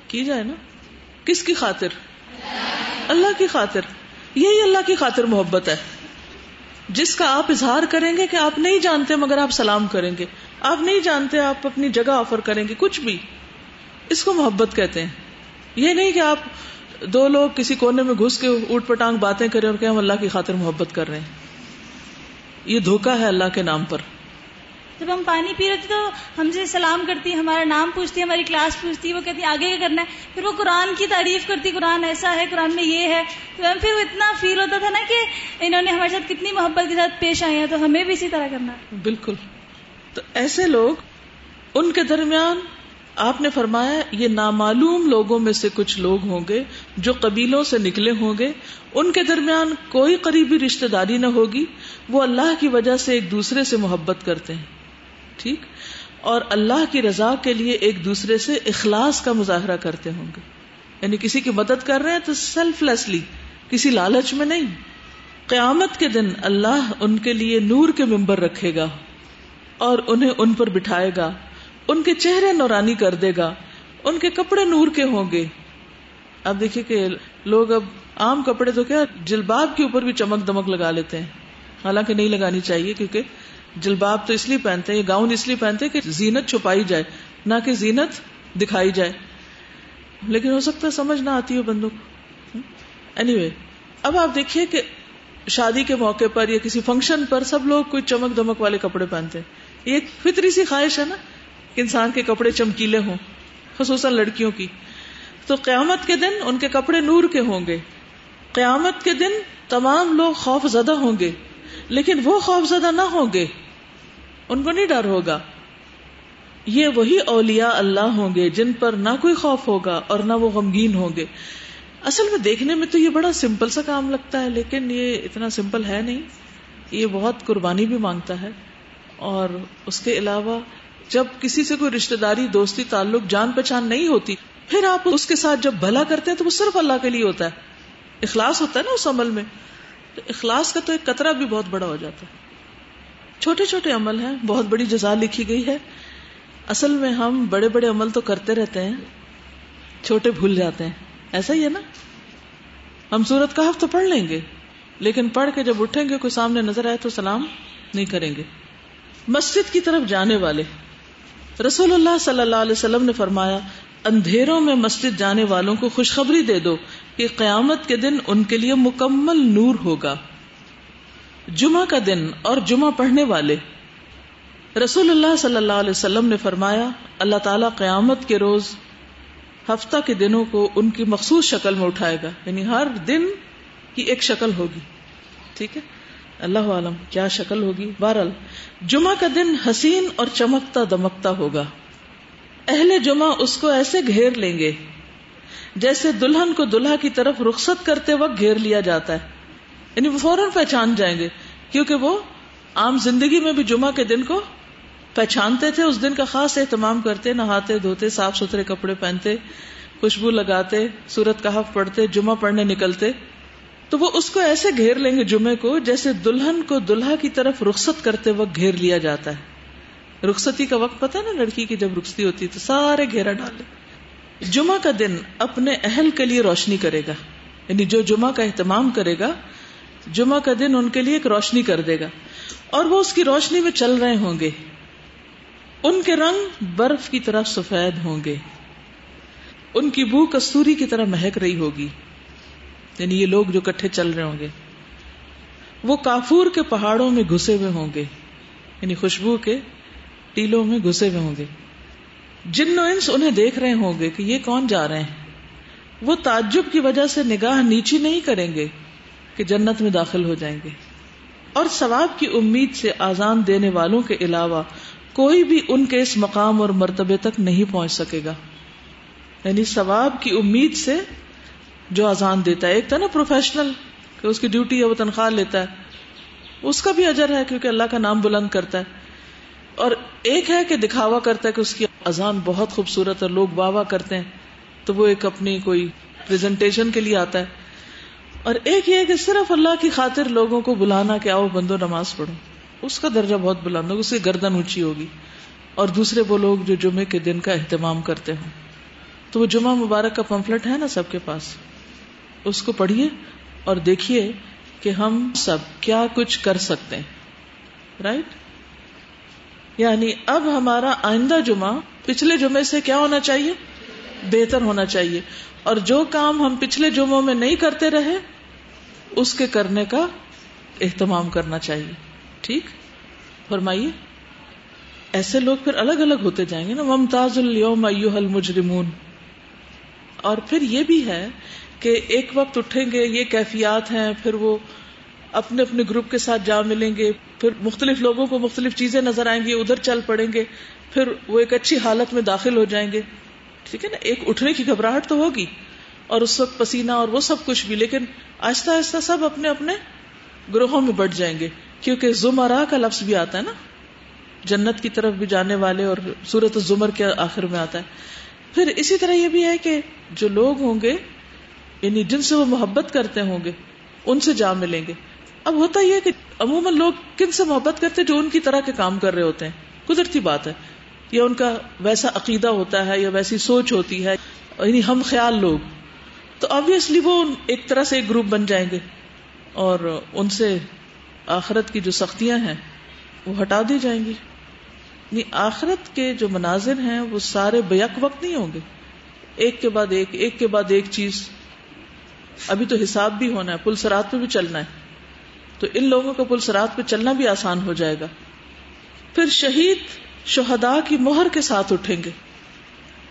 کی جائے نا؟ کس کی خاطر؟ اللہ کی خاطر۔ یہی اللہ کی خاطر محبت ہے۔ جس کا آپ اظہار کریں گے کہ آپ نہیں جانتے مگر آپ سلام کریں گے۔ آپ نہیں جانتے آپ اپنی جگہ آفر کریں گے، کچھ بھی۔ اس کو محبت کہتے ہیں۔ یہ نہیں کہ آپ دو لوگ کسی کونے میں گھس کے اوٹ پٹانگ باتیں کریں اور کہ ہم اللہ کی خاطر محبت کر رہے ہیں۔ یہ دھوکا ہے اللہ کے نام پر۔ جب ہم پانی پی رہے تھے تو ہم سے سلام کرتی، ہمارا نام پوچھتی، ہماری کلاس پوچھتی، وہ کہتی، آگے کیا کرنا ہے؟ پھر وہ قرآن کی تعریف کرتی، قرآن ایسا ہے، قرآن میں یہ ہے۔ تو ہم پھر وہ اتنا فیل ہوتا تھا نا کہ انہوں نے ہمارے ساتھ کتنی محبت کے ساتھ پیش آئی ہیں، تو ہمیں بھی اسی طرح کرنا۔ بالکل۔ تو ایسے لوگ، ان کے درمیان آپ نے فرمایا، یہ نامعلوم لوگوں میں سے کچھ لوگ ہوں گے جو قبیلوں سے نکلے ہوں گے۔ ان کے درمیان کوئی قریبی رشتے داری نہ ہوگی، وہ اللہ کی وجہ سے ایک دوسرے سے محبت کرتے ہیں۔ ٹھیک؟ اور اللہ کی رضا کے لیے ایک دوسرے سے اخلاص کا مظاہرہ کرتے ہوں گے۔ یعنی کسی کی مدد کر رہے ہیں تو سیلف لیسلی کسی لالچ میں نہیں۔ قیامت کے دن اللہ ان کے لیے نور کے ممبر رکھے گا اور انہیں ان پر بٹھائے گا۔ ان کے چہرے نورانی کر دے گا۔ ان کے کپڑے نور کے ہوں گے۔ اب دیکھیے کہ لوگ اب عام کپڑے تو کیا جلباب کے اوپر بھی چمک دمک لگا لیتے ہیں۔ حالانکہ نہیں لگانی چاہیے کیونکہ جلباب تو اس لیے پہنتے ہیں گاؤن اس لیے پہنتے ہیں کہ زینت چھپائی جائے، نہ کہ زینت دکھائی جائے۔ لیکن ہو سکتا ہے سمجھ نہ آتی ہو بندوں کو۔ اینی وے اب آپ دیکھیے کہ شادی کے موقع پر یا کسی فنکشن پر سب لوگ کوئی چمک دمک والے کپڑے پہنتے ہیں۔ یہ ایک فطری سی خواہش ہے نا کہ انسان کے کپڑے چمکیلے ہوں، خصوصاً لڑکیوں کی۔ تو قیامت کے دن ان کے کپڑے نور کے ہوں گے۔ قیامت کے دن تمام لوگ خوف زدہ ہوں گے، لیکن وہ خوف زدہ نہ ہوں گے۔ ان کو نہیں ڈر ہوگا۔ یہ وہی اولیاء اللہ ہوں گے جن پر نہ کوئی خوف ہوگا اور نہ وہ غمگین ہوں گے۔ اصل میں دیکھنے میں تو یہ بڑا سمپل سا کام لگتا ہے، لیکن یہ اتنا سمپل ہے نہیں۔ یہ بہت قربانی بھی مانگتا ہے۔ اور اس کے علاوہ، جب کسی سے کوئی رشتے داری، دوستی، تعلق، جان پہچان نہیں ہوتی، پھر آپ اس کے ساتھ جب بھلا کرتے ہیں تو وہ صرف اللہ کے لیے ہوتا ہے۔ اخلاص ہوتا ہے نا اس عمل میں۔ تو اخلاص کا تو ایک قطرہ بھی بہت بڑا ہو جاتا ہے۔ چھوٹے چھوٹے عمل ہیں، بہت بڑی جزا لکھی گئی ہے۔ اصل میں ہم بڑے بڑے عمل تو کرتے رہتے ہیں، چھوٹے بھول جاتے ہیں۔ ایسا ہی ہے نا؟ ہم سورت کا ہفتہ پڑھ لیں گے، لیکن پڑھ کے جب اٹھیں گے، کوئی سامنے نظر آئے تو سلام نہیں کریں گے۔ مسجد کی طرف جانے والے، رسول اللہ صلی اللہ علیہ وسلم نے فرمایا، اندھیروں میں مسجد جانے والوں کو خوشخبری دے دو کہ قیامت کے دن ان کے لیے مکمل نور ہوگا۔ جمعہ کا دن اور جمعہ پڑھنے والے۔ رسول اللہ صلی اللہ علیہ وسلم نے فرمایا، اللہ تعالی قیامت کے روز ہفتہ کے دنوں کو ان کی مخصوص شکل میں اٹھائے گا۔ یعنی ہر دن کی ایک شکل ہوگی۔ ٹھیک ہے؟ اللہ عالم، کیا شکل ہوگی؟ بہرحال، جمعہ کا دن حسین اور چمکتا دمکتا ہوگا۔ اہل جمعہ اس کو ایسے گھیر لیں گے جیسے دلہن کو دلہا کی طرف رخصت کرتے وقت گھیر لیا جاتا ہے۔ یعنی وہ فوراً پہچان جائیں گے، کیونکہ وہ عام زندگی میں بھی جمعہ کے دن کو پہچانتے تھے، اس دن کا خاص اہتمام کرتے، نہاتے، دھوتے، صاف ستھرے کپڑے پہنتے، خوشبو لگاتے، سورت کا حف پڑھتے، جمعہ پڑھنے نکلتے۔ تو وہ اس کو ایسے گھیر لیں گے جمعے کو جیسے دلہن کو دلہا کی طرف رخصت کرتے وقت گھیر لیا جاتا ہے۔ رخصتی کا وقت پتا نا، لڑکی کی جب رخصتی ہوتی تو سارے گھیرا ڈالے جمعہ کا دن اپنے اہل کے لیے روشنی کرے گا یعنی جو جمعہ کا اہتمام کرے گا جمعہ کا دن ان کے لیے ایک روشنی کر دے گا اور وہ اس کی روشنی میں چل رہے ہوں گے۔ ان کے رنگ برف کی طرح سفید ہوں گے۔ ان کی بو کستوری کی طرح مہک رہی ہوگی۔ یعنی یہ لوگ جو کٹھے چل رہے ہوں گے، وہ کافور کے پہاڑوں میں گھسے ہوئے ہوں گے۔ یعنی خوشبو کے ٹیلوں میں گھسے ہوئے ہوں گے۔ جن انس انہیں دیکھ رہے ہوں گے کہ یہ کون جا رہے ہیں۔ وہ تعجب کی وجہ سے نگاہ نیچی نہیں کریں گے۔ کہ جنت میں داخل ہو جائیں گے۔ اور ثواب کی امید سے آزان دینے والوں کے علاوہ کوئی بھی ان کے اس مقام اور مرتبے تک نہیں پہنچ سکے گا۔ یعنی ثواب کی امید سے جو آزان دیتا ہے، ایک تھا نا پروفیشنل کہ اس کی ڈیوٹی ہے، وہ تنخواہ لیتا ہے۔ اس کا بھی اجر ہے کیونکہ اللہ کا نام بلند کرتا ہے۔ اور ایک ہے کہ دکھاوا کرتا ہے کہ اس کی اذان بہت خوبصورت اور لوگ واہ واہ کرتے ہیں۔ تو وہ ایک اپنی کوئی پریزنٹیشن کے لیے آتا ہے۔ اور ایک یہ کہ صرف اللہ کی خاطر لوگوں کو بلانا کہ آؤ بندو نماز پڑھو۔ اس کا درجہ بہت بلند ہوگا، اس کی گردن اونچی ہوگی۔ اور دوسرے وہ لوگ جو جمعے کے دن کا اہتمام کرتے ہوں۔ تو وہ جمعہ مبارک کا پمفلٹ ہے نا سب کے پاس؟ اس کو پڑھیے اور دیکھیے کہ ہم سب کیا کچھ کر سکتے ہیں۔ رائٹ یعنی اب ہمارا آئندہ جمعہ پچھلے جمعے سے کیا ہونا چاہیے؟ بہتر ہونا چاہیے۔ اور جو کام ہم پچھلے جمعوں میں نہیں کرتے رہے اس کے کرنے کا اہتمام کرنا چاہیے۔ ٹھیک؟ فرمائیے۔ ایسے لوگ پھر الگ الگ ہوتے جائیں گے نا۔ ممتاز اليوم ایوہ المجرمون۔ اور پھر یہ بھی ہے کہ ایک وقت اٹھیں گے، یہ کیفیات ہیں، پھر وہ اپنے اپنے گروپ کے ساتھ جا ملیں گے، پھر مختلف لوگوں کو مختلف چیزیں نظر آئیں گی، ادھر چل پڑیں گے، پھر وہ ایک اچھی حالت میں داخل ہو جائیں گے۔ ٹھیک ہے نا؟ ایک اٹھنے کی گھبراہٹ تو ہوگی اور اس وقت پسینہ اور وہ سب کچھ بھی، لیکن آہستہ آہستہ سب اپنے اپنے گروہوں میں بٹ جائیں گے کیونکہ زمرا کا لفظ بھی آتا ہے نا جنت کی طرف بھی جانے والے اور سورت زمر کے آخر میں آتا ہے پھر اسی طرح یہ بھی ہے کہ جو لوگ ہوں گے یعنی جن سے وہ محبت کرتے ہوں گے ان سے جا ملیں گے اب ہوتا یہ کہ عموماً لوگ کن سے محبت کرتے جو ان کی طرح کے کام کر رہے ہوتے ہیں قدرتی بات ہے یا ان کا ویسا عقیدہ ہوتا ہے یا ویسی سوچ ہوتی ہے یعنی ہم خیال لوگ تو آبیسلی وہ ایک طرح سے ایک گروپ بن جائیں گے اور ان سے آخرت کی جو سختیاں ہیں وہ ہٹا دی جائیں گی۔ یعنی آخرت کے جو مناظر ہیں وہ سارے بیک وقت نہیں ہوں گے۔ ایک کے بعد ایک ایک کے بعد ایک چیز۔ ابھی تو حساب بھی ہونا ہے، پل سرات پہ بھی چلنا ہے۔ تو ان لوگوں کا پل سرات پہ چلنا بھی آسان ہو جائے گا۔ پھر شہید شہدا کی مہر کے ساتھ اٹھیں گے۔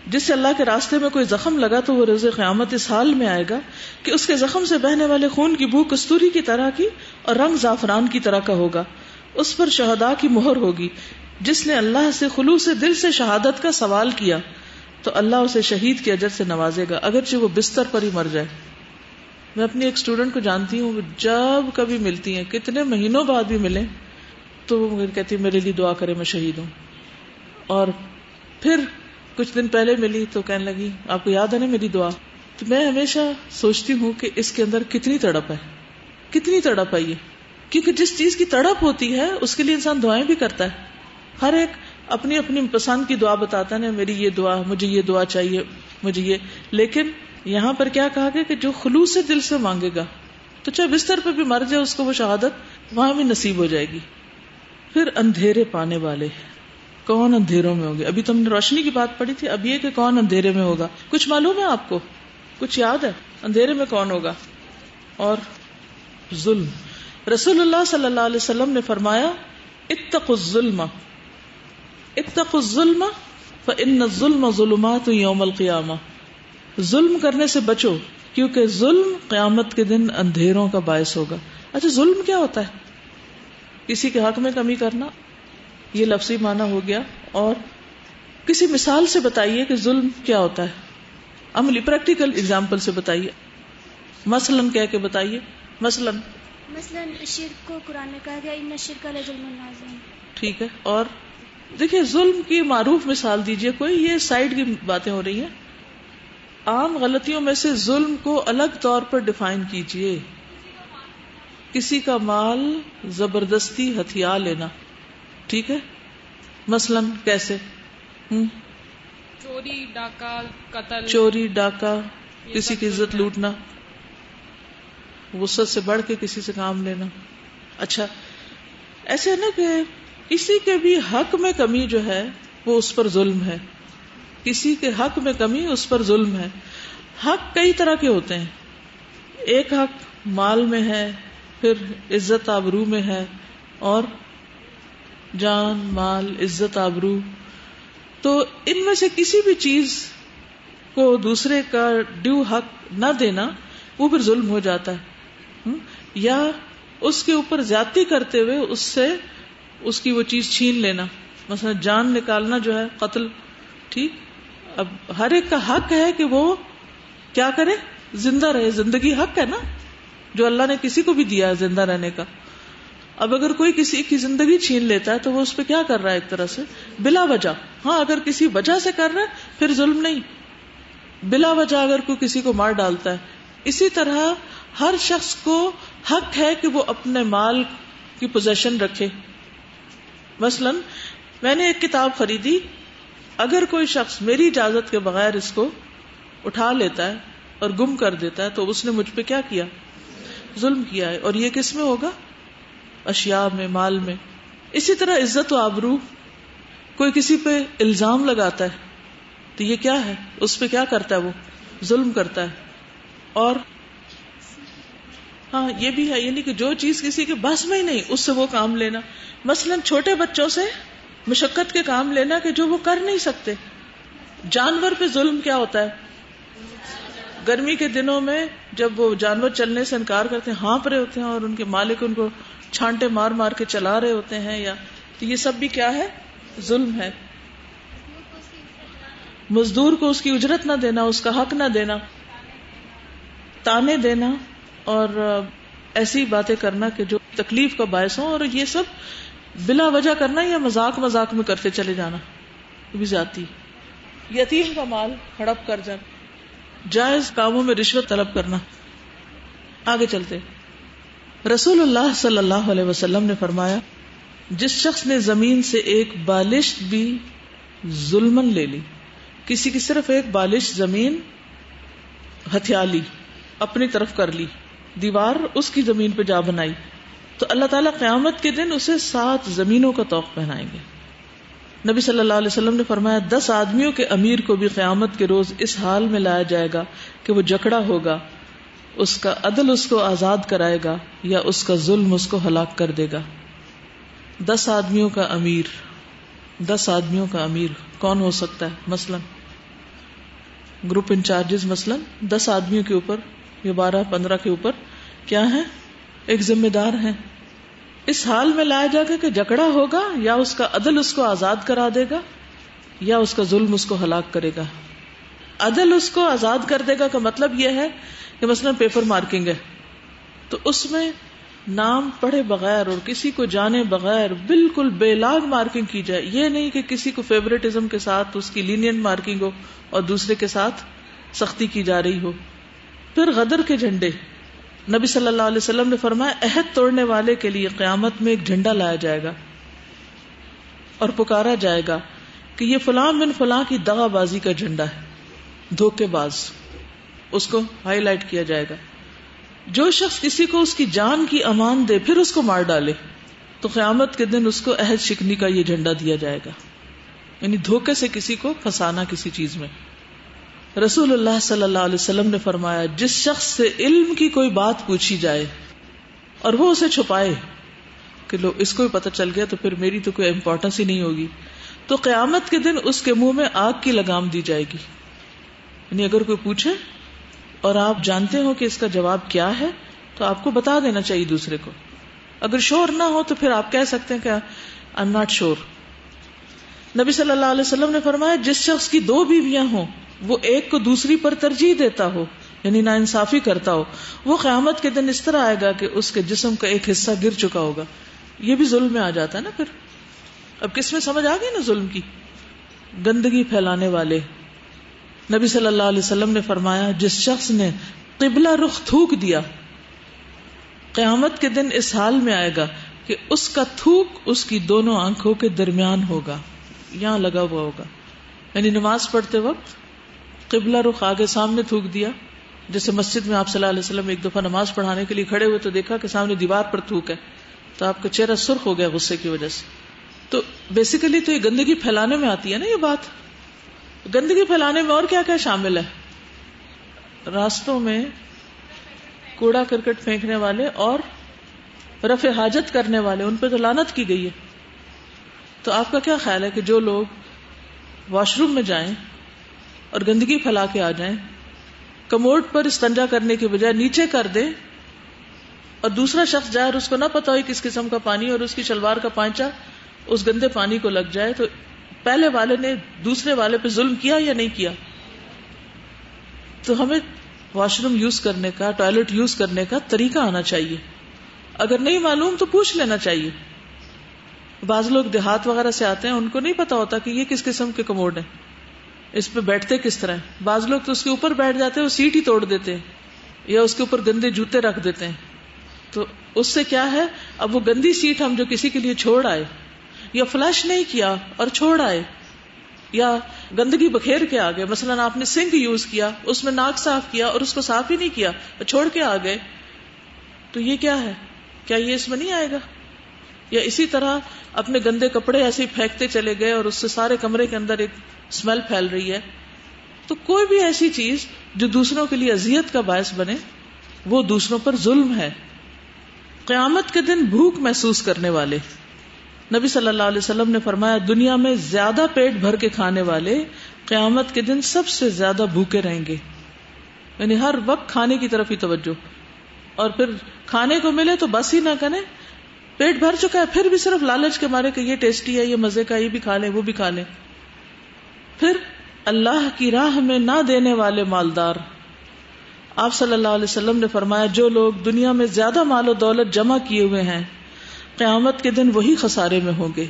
جس سے اللہ کے راستے میں کوئی زخم لگا تو وہ رز قیامت اس حال میں آئے گا کہ اس کے زخم سے بہنے والے خون کی بو کستوری کی طرح کی اور رنگ زعفران کی طرح کا ہوگا۔ اس پر شہدا کی مہر ہوگی، جس نے اللہ سے خلوص دل سے شہادت کا سوال کیا، تو اللہ اسے شہید کی اجر سے نوازے گا، اگرچہ وہ بستر پر ہی مر جائے۔ میں اپنی ایک اسٹوڈینٹ کو جانتی ہوں جب کبھی ملتی ہیں، کتنے مہینوں بعد بھی ملے تو وہ کہتی میرے لیے دعا کرے، میں شہید ہوں۔ اور پھر کچھ دن پہلے ملی تو کہنے لگی، آپ کو یاد ہے نا میری دعا؟ تو میں ہمیشہ سوچتی ہوں کہ اس کے اندر کتنی تڑپ ہے۔ کتنی تڑپ ہے یہ؟ کیونکہ جس چیز کی تڑپ ہوتی ہے، اس کے لیے انسان دعائیں بھی کرتا ہے۔ ہر ایک اپنی اپنی پسند کی دعا بتاتا ہے نا، میری یہ دعا، مجھے یہ دعا چاہیے، مجھے یہ۔ لیکن یہاں پر کیا کہا گیا کہ جو خلوص سے دل سے مانگے گا، تو چاہے بستر پہ بھی مر جائے، اس کو وہ شہادت وہاں بھی نصیب ہو جائے گی۔ پھر اندھیرے پانے والے کون اندھیروں میں ہوگے ابھی تم نے روشنی کی بات پڑھی تھی، اب یہ کہ کون اندھیرے میں ہوگا؟ کچھ معلوم ہے آپ کو؟ کچھ یاد ہے؟ اندھیرے میں کون ہوگا؟ اور ظلم۔ رسول اللہ صلی اللہ علیہ وسلم نے فرمایا اتق الظلم۔ اتق الظلم فان الظلم ظلمات یوم القیامہ۔ ظلم کرنے سے بچو، کیونکہ ظلم قیامت کے دن اندھیروں کا باعث ہوگا۔ اچھا ظلم کیا ہوتا ہے؟ کسی کے حق میں کمی کرنا؟ یہ لفظی معنی ہو گیا اور کسی مثال سے بتائیے کہ ظلم کیا ہوتا ہے۔ عملی پریکٹیکل اگزامپل سے بتائیے۔ مثلاً کہہ کے بتائیے۔ مثلاً۔ مثلاً شرک کو قرآن میں کہا گیا ان شرک ظلم ٹھیک ہے۔ اور دیکھیے ظلم کی معروف مثال دیجیے۔ کوئی یہ سائڈ کی باتیں ہو رہی ہیں۔ عام غلطیوں میں سے ظلم کو الگ طور پر ڈیفائن کیجیے۔ کسی کا مال زبردستی ہتھیار لینا۔ ٹھیک ہے؟ مثلا کیسے؟ چوری ڈاکہ قتل۔ چوری ڈاکہ کسی کی عزت لوٹنا وسط سے بڑھ کے کسی سے کام لینا۔ اچھا ایسے نا کہ کسی کے بھی حق میں کمی جو ہے وہ اس پر ظلم ہے۔ کسی کے حق میں کمی اس پر ظلم ہے۔ حق کئی طرح کے ہوتے ہیں۔ ایک حق مال میں ہے پھر عزت آبرو میں ہے اور جان، مال، عزت، آبرو۔ تو ان میں سے کسی بھی چیز کو دوسرے کا ڈیو حق نہ دینا، وہ پھر ظلم ہو جاتا ہے۔ یا اس کے اوپر زیادتی کرتے ہوئے اس سے اس کی وہ چیز چھین لینا۔ مثلا جان نکالنا جو ہے، قتل۔ ٹھیک۔ اب ہر ایک کا حق ہے کہ وہ کیا کرے؟ زندہ رہے۔ زندگی حق ہے نا، جو اللہ نے کسی کو بھی دیا ہے زندہ رہنے کا۔ اب اگر کوئی کسی کی زندگی چھین لیتا ہے تو وہ اس پہ کیا کر رہا ہے ایک طرح سے؟ بلا وجہ۔ ہاں اگر کسی وجہ سے کر رہا ہے، پھر ظلم نہیں۔ بلا وجہ اگر کوئی کسی کو مار ڈالتا ہے۔ اسی طرح ہر شخص کو حق ہے کہ وہ اپنے مال کی پوزیشن رکھے۔ مثلا، میں نے ایک کتاب خریدی۔ اگر کوئی شخص میری اجازت کے بغیر اس کو اٹھا لیتا ہے اور گم کر دیتا ہے، تو اس نے مجھ پہ کیا کیا؟ ظلم کیا ہے۔ اور یہ کس میں ہوگا؟ اشیاء میں، مال میں۔ اسی طرح عزت و آبرو۔ کوئی کسی پہ الزام لگاتا ہے تو یہ کیا ہے؟ اس پہ کیا کرتا ہے وہ؟ ظلم کرتا ہے۔ اور ہاں یہ بھی ہے یعنی کہ جو چیز کسی کے بس میں ہی نہیں، اس سے وہ کام لینا۔ مثلا چھوٹے بچوں سے مشقت کے کام لینا کہ جو وہ کر نہیں سکتے۔ جانور پہ ظلم کیا ہوتا ہے؟ گرمی کے دنوں میں جب وہ جانور چلنے سے انکار کرتے ہیں، ہانپ رہے ہوتے ہیں اور ان کے مالک ان کو چھانٹے مار مار کے چلا رہے ہوتے ہیں یا تو یہ سب بھی کیا ہے؟ ظلم ہے۔ مزدور کو اس کی اجرت نہ دینا، اس کا حق نہ دینا، تانے دینا اور ایسی باتیں کرنا کہ جو تکلیف کا باعث ہو اور یہ سب بلا وجہ کرنا یا مذاق مذاق میں کرتے چلے جانا۔ بھی جاتی یتیم کا مال ہڑپ کر جانا۔ جائز کاموں میں رشوت طلب کرنا۔ آگے چلتے۔ رسول اللہ صلی اللہ علیہ وسلم نے فرمایا، جس شخص نے زمین سے ایک بالش بھی ظلم لے لی، کسی کی صرف ایک بالش زمین ہتھیا لی، اپنی طرف کر لی، دیوار اس کی زمین پہ جا بنائی، تو اللہ تعالیٰ قیامت کے دن اسے سات زمینوں کا توق پہنائیں گے۔ نبی صلی اللہ علیہ وسلم نے فرمایا، دس آدمیوں کے امیر کو بھی قیامت کے روز اس حال میں لایا جائے گا کہ وہ جکڑا ہوگا، اس کا عدل اس کو آزاد کرائے گا یا اس کا ظلم اس کو ہلاک کر دے گا۔ دس آدمیوں کا امیر، دس آدمیوں کا امیر، کون ہو سکتا ہے؟ مثلاً گروپ انچارجز مثلاً دس آدمیوں کے اوپر یا بارہ، پندرہ کے اوپر کیا ہے ایک ذمہ دار ہے اس حال میں لایا جائے گا کہ جکڑا ہوگا یا اس کا عدل اس کو آزاد کرا دے گا یا اس کا ظلم اس کو ہلاک کرے گا۔ عدل اس کو آزاد کر دے گا کا مطلب یہ ہے کہ مثلاً پیپر مارکنگ ہے۔ تو اس میں نام پڑھے بغیر اور کسی کو جانے بغیر بالکل بے لاگ مارکنگ کی جائے۔ یہ نہیں کہ کسی کو فیوریٹزم کے ساتھ اس کی لینئنٹ مارکنگ ہو اور دوسرے کے ساتھ سختی کی جا رہی ہو۔ پھر غدر کے جھنڈے۔ نبی صلی اللہ علیہ وسلم نے فرمایا، عہد توڑنے والے کے لیے قیامت میں ایک جھنڈا لایا جائے گا اور پکارا جائے گا کہ یہ فلاں بن فلاں کی دغا بازی کا جھنڈا ہے، دھوکے باز، اس کو ہائی لائٹ کیا جائے گا۔ جو شخص کسی کو اس کی جان کی امان دے، پھر اس کو مار ڈالے، تو قیامت کے دن اس کو عہد شکنی کا یہ جھنڈا دیا جائے گا۔ یعنی دھوکے سے کسی کو پھنسانا کسی چیز میں۔ رسول اللہ صلی اللہ علیہ وسلم نے فرمایا، جس شخص سے علم کی کوئی بات پوچھی جائے اور وہ اسے چھپائے کہ لو، اس کو بھی پتہ چل گیا تو پھر میری تو کوئی امپورٹینس ہی نہیں ہوگی۔ تو قیامت کے دن اس کے منہ میں آگ کی لگام دی جائے گی۔ یعنی اگر کوئی پوچھے اور آپ جانتے ہو کہ اس کا جواب کیا ہے، تو آپ کو بتا دینا چاہیے دوسرے کو۔ اگر شور نہ ہو تو پھر آپ کہہ سکتے ہیں کہ آئی ناٹ شور نبی صلی اللہ علیہ وسلم نے فرمایا، جس شخص کی دو بیویاں ہوں وہ ایک کو دوسری پر ترجیح دیتا ہو یعنی نا انصافی کرتا ہو۔ وہ قیامت کے دن اس طرح آئے گا کہ اس کے جسم کا ایک حصہ گر چکا ہوگا۔ یہ بھی ظلم میں آ جاتا ہے نا پھر۔ اب کس میں سمجھ آ گئی نا ظلم کی؟ گندگی پھیلانے والے۔ نبی صلی اللہ علیہ وسلم نے فرمایا، جس شخص نے قبلہ رخ تھوک دیا، قیامت کے دن اس حال میں آئے گا کہ اس کا تھوک اس کی دونوں آنکھوں کے درمیان ہوگا۔ یہاں لگا ہوا ہوگا۔ یعنی نماز پڑھتے وقت قبلہ رخ آگے سامنے تھوک دیا۔ جیسے مسجد میں آپ صلی اللہ علیہ وسلم ایک دفعہ نماز پڑھانے کے لیے کھڑے ہوئے تو دیکھا کہ سامنے دیوار پر تھوک ہے۔ تو آپ کا چہرہ سرخ ہو گیا غصے کی وجہ سے۔ تو بیسیکلی تو یہ گندگی پھیلانے میں آتی ہے نا یہ بات۔ گندگی پھیلانے میں اور کیا کیا شامل ہے؟ راستوں میں کوڑا کرکٹ پھینکنے والے اور رفع حاجت کرنے والے، ان پہ تو لانت کی گئی ہے۔ تو آپ کا کیا خیال ہے کہ جو لوگ واش روم میں جائیں اور گندگی پھیلا کے آ جائیں۔ کموڈ پر استنجا کرنے کے بجائے نیچے کر دے اور دوسرا شخص جائے اور اس کو نہ پتا ہو کس قسم کا پانی اور اس کی شلوار کا پانچا اس گندے پانی کو لگ جائے تو پہلے والے نے دوسرے والے پہ ظلم کیا یا نہیں کیا؟ تو ہمیں واش روم یوز کرنے کا، ٹوائلٹ یوز کرنے کا طریقہ آنا چاہیے۔ اگر نہیں معلوم تو پوچھ لینا چاہیے۔ بعض لوگ دیہات وغیرہ سے آتے ہیں، ان کو نہیں پتا ہوتا کہ یہ کس قسم کے کموڈ ہیں۔ اس پہ بیٹھتے کس طرح؟ بعض لوگ تو اس کے اوپر بیٹھ جاتے ہیں وہ سیٹ ہی توڑ دیتے ہیں، یا اس کے اوپر گندے جوتے رکھ دیتے ہیں۔ تو اس سے کیا ہے؟ اب وہ گندی سیٹ ہم جو کسی کے لیے چھوڑ آئے، یا فلش نہیں کیا اور چھوڑ آئے، یا گندگی بکھیر کے آ گئے۔ مثلاً آپ نے سنک یوز کیا، اس میں ناک صاف کیا اور اس کو صاف ہی نہیں کیا اور چھوڑ کے آ گئے۔ تو یہ کیا ہے؟ کیا یہ اس میں نہیں آئے گا؟ یا اسی طرح اپنے گندے کپڑے ایسے ہی پھینکتے چلے گئے اور اس سے سارے کمرے کے اندر ایک اسمیل پھیل رہی ہے۔ تو کوئی بھی ایسی چیز جو دوسروں کے لیے اذیت کا باعث بنے، وہ دوسروں پر ظلم ہے۔ قیامت کے دن بھوک محسوس کرنے والے۔ نبی صلی اللہ علیہ وسلم نے فرمایا، دنیا میں زیادہ پیٹ بھر کے کھانے والے قیامت کے دن سب سے زیادہ بھوکے رہیں گے۔ یعنی ہر وقت کھانے کی طرف ہی توجہ۔ اور پھر کھانے کو ملے تو بس ہی نہ کرے پیٹ بھر چکا ہے، پھر بھی صرف لالچ کے مارے کہ یہ ٹیسٹی ہے، یہ مزے کا یہ بھی کھا لیں، وہ بھی کھا لیں۔ پھر اللہ کی راہ میں نہ دینے والے مالدار۔ آپ صلی اللہ علیہ وسلم نے فرمایا، جو لوگ دنیا میں زیادہ مال و دولت جمع کیے ہوئے ہیں، قیامت کے دن وہی خسارے میں ہوں گے۔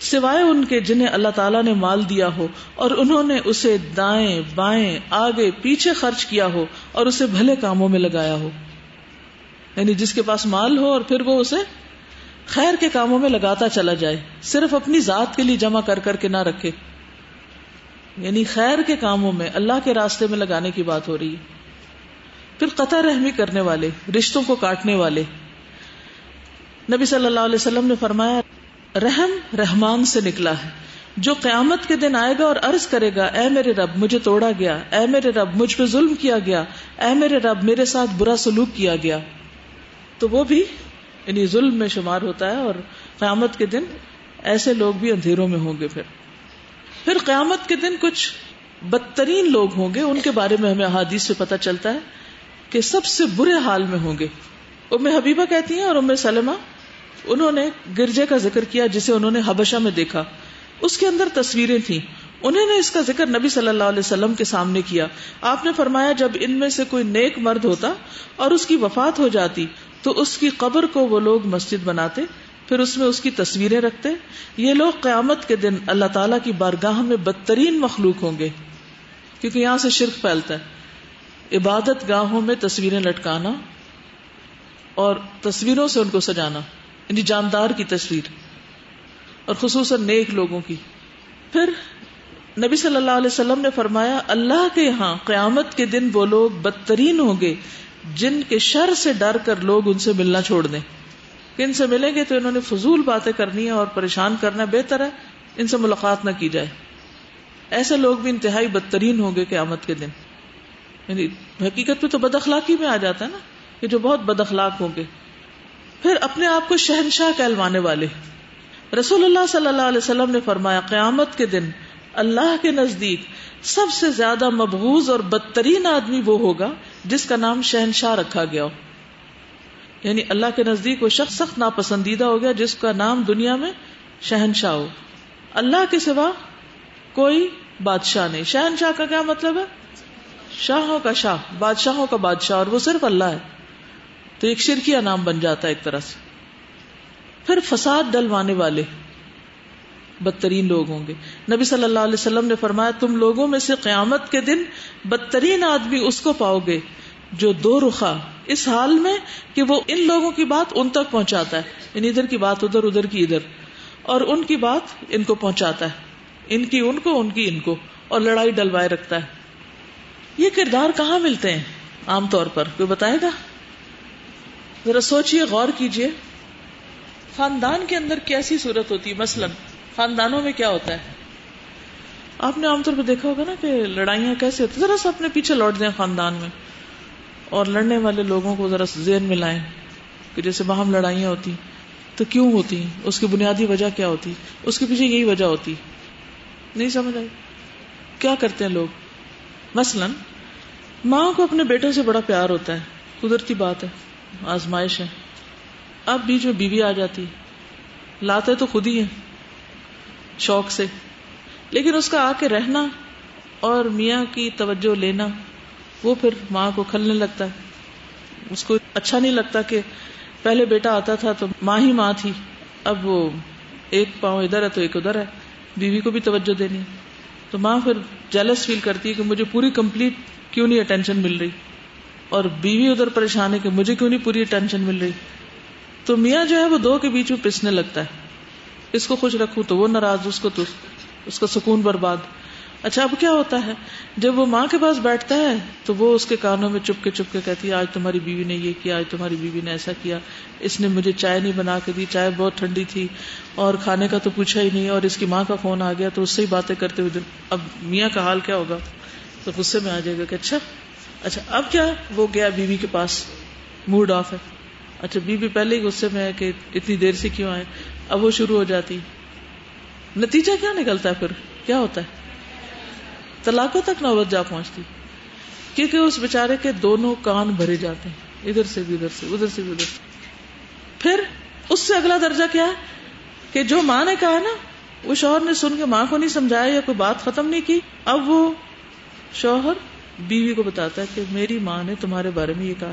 سوائے ان کے جنہیں اللہ تعالیٰ نے مال دیا ہو، اور انہوں نے اسے دائیں بائیں آگے پیچھے خرچ کیا ہو، اور اسے بھلے کاموں میں لگایا ہو۔ یعنی جس کے پاس مال ہو اور پھر وہ اسے خیر کے کاموں میں لگاتا چلا جائے، صرف اپنی ذات کے لیے جمع کر کر کے نہ رکھے۔ یعنی خیر کے کاموں میں، اللہ کے راستے میں لگانے کی بات ہو رہی ہے۔ پھر قطع رحمی کرنے والے، رشتوں کو کاٹنے والے۔ نبی صلی اللہ علیہ وسلم نے فرمایا، رحم رحمان سے نکلا ہے۔ جو قیامت کے دن آئے گا اور عرض کرے گا، اے میرے رب، مجھے توڑا گیا۔ اے میرے رب، مجھ پہ ظلم کیا گیا۔ اے میرے رب، میرے ساتھ برا سلوک کیا گیا۔ تو وہ بھی یعنی ظلم میں شمار ہوتا ہے اور قیامت کے دن ایسے لوگ بھی اندھیروں میں ہوں گے پھر۔ پھر قیامت کے دن کچھ بدترین لوگ ہوں گے، ان کے بارے میں ہمیں احادیث سے پتہ چلتا ہے کہ سب سے برے حال میں ہوں گے۔ ام حبیبہ کہتی ہیں اور ام سلمہ، انہوں نے گرجے کا ذکر کیا جسے انہوں نے حبشہ میں دیکھا۔ اس کے اندر تصویریں تھیں۔ انہوں نے اس کا ذکر نبی صلی اللہ علیہ وسلم کے سامنے کیا۔ آپ نے فرمایا، جب ان میں سے کوئی نیک مرد ہوتا اور اس کی وفات ہو جاتی، تو اس کی قبر کو وہ لوگ مسجد بناتے۔ پھر اس میں اس کی تصویریں رکھتے یہ لوگ قیامت کے دن اللہ تعالیٰ کی بارگاہ میں بدترین مخلوق ہوں گے کیونکہ یہاں سے شرک پھیلتا ہے۔ عبادت گاہوں میں تصویریں لٹکانا اور تصویروں سے ان کو سجانا یعنی جاندار کی تصویر اور خصوصاً نیک لوگوں کی۔ پھر نبی صلی اللہ علیہ وسلم نے فرمایا، اللہ کے یہاں قیامت کے دن وہ لوگ بدترین ہوں گے جن کے شر سے ڈر کر لوگ ان سے ملنا چھوڑ دیں۔ ان سے ملیں گے تو انہوں نے فضول باتیں کرنی ہے اور پریشان کرنا بہتر ہے، ان سے ملاقات نہ کی جائے۔ ایسے لوگ بھی انتہائی بدترین ہوں گے قیامت کے دن۔ یعنی حقیقت میں تو بد اخلاقی میں آ جاتا ہے نا، کہ جو بہت بد اخلاق ہوں گے۔ پھر اپنے آپ کو شہنشاہ کہلوانے والے۔ رسول اللہ صلی اللہ علیہ وسلم نے فرمایا، قیامت کے دن اللہ کے نزدیک سب سے زیادہ مبغوض اور بدترین آدمی وہ ہوگا جس کا نام شہنشاہ رکھا گیا ہو۔ یعنی اللہ کے نزدیک وہ شخص سخت ناپسندیدہ ہو گیا جس کا نام دنیا میں شہنشاہ ہو۔ اللہ کے سوا کوئی بادشاہ نہیں۔ شہنشاہ کا کیا مطلب ہے؟ شاہوں کا شاہ، بادشاہوں کا بادشاہ، اور وہ صرف اللہ ہے۔ تو ایک شرکیہ نام بن جاتا ہے ایک طرح سے۔ پھر فساد ڈلوانے والے بدترین لوگ ہوں گے۔ نبی صلی اللہ علیہ وسلم نے فرمایا، تم لوگوں میں سے قیامت کے دن بدترین آدمی اس کو پاؤ گے جو دو رخا اس حال میں کہ وہ ان لوگوں کی بات ان تک پہنچاتا ہے ان ادھر کی بات ادھر ادھر کی ادھر، اور ان کی بات ان کو پہنچاتا ہے۔ ان کی ان کو، ان کی ان کو، اور لڑائی ڈلوائے رکھتا ہے۔ یہ کردار کہاں ملتے ہیں؟ عام طور پر کوئی بتائے گا؟ ذرا سوچئے، غور کیجیے۔ خاندان کے اندر کیسی صورت ہوتی؟ ہے مثلاً خاندانوں میں کیا ہوتا ہے؟ آپ نے عام طور پہ دیکھا ہوگا نا کہ لڑائیاں کیسے ہوتی ذرا سا اپنے پیچھے لوٹ دیں خاندان میں۔ اور لڑنے والے لوگوں کو ذرا ذہن میں لائیں کہ جیسے باہم لڑائیاں ہوتی تو کیوں ہوتی؟ اس کی بنیادی وجہ کیا ہوتی؟ اس کے پیچھے یہی وجہ ہوتی۔ نہیں سمجھ آئی؟ کیا کرتے ہیں لوگ؟ مثلاً ماں کو اپنے بیٹوں سے بڑا پیار ہوتا ہے، قدرتی بات ہے، آزمائش ہے۔ اب بیچ میں بیوی آ جاتی لاتے تو خود ہی ہیں، شوق سے۔ لیکن اس کا آ کے رہنا اور میاں کی توجہ لینا وہ پھر ماں کو کھلنے لگتا ہے۔ اس کو اچھا نہیں لگتا کہ پہلے بیٹا آتا تھا تو ماں ہی ماں تھی۔ اب وہ ایک پاؤں ادھر ہے تو ایک ادھر ہے۔ بیوی کو بھی توجہ دینی۔ تو ماں پھر جیلس فیل کرتی ہے کہ مجھے پوری کمپلیٹ کیوں نہیں اٹینشن مل رہی؟ اور بیوی ادھر پریشان ہے کہ مجھے کیوں نہیں پوری اٹینشن مل رہی؟ تو میاں جو ہے وہ دو کے بیچ میں پسنے لگتا ہے۔ اس کو خوش رکھوں تو وہ ناراض، اس کو تو، اس کا سکون برباد۔ اچھا اب کیا ہوتا ہے؟ جب وہ ماں کے پاس بیٹھتا ہے، تو وہ اس کے کانوں میں چپ کے چپ کے کہتی ہے، آج تمہاری بیوی نے یہ کیا، آج تمہاری بیوی نے ایسا کیا۔ اس نے مجھے چائے نہیں بنا کے دی، چائے بہت ٹھنڈی تھی اور کھانے کا تو پوچھا ہی نہیں اور اس کی ماں کا فون آ گیا تو اس سے ہی باتیں کرتے ہوئے اب میاں کا حال کیا ہوگا؟ تو غصے میں آ جائے گا کہ اچھا اچھا اب کیا وہ گیا بیوی کے پاس؟ موڈ آف ہے۔ اچھا بیوی پہلے ہی غصے میں ہے کہ اتنی دیر سے کیوں آئے؟ اب وہ شروع ہو جاتی۔ نتیجہ کیا نکلتا ہے پھر؟ کیا ہوتا ہے؟ طلاقوں تک نوبت جا پہنچتی، کیونکہ اس بےچارے کے دونوں کان بھرے جاتے ہیں، ادھر سے بھی ادھر سے ادھر سے بھی ادھر سے۔ پھر اس سے اگلا درجہ کیا ہے؟ کہ جو ماں نے کہا نا، وہ شوہر نے سن کے ماں کو نہیں سمجھایا یا کوئی بات ختم نہیں کی، اب وہ شوہر بیوی کو بتاتا ہے کہ میری ماں نے تمہارے بارے میں یہ کہا۔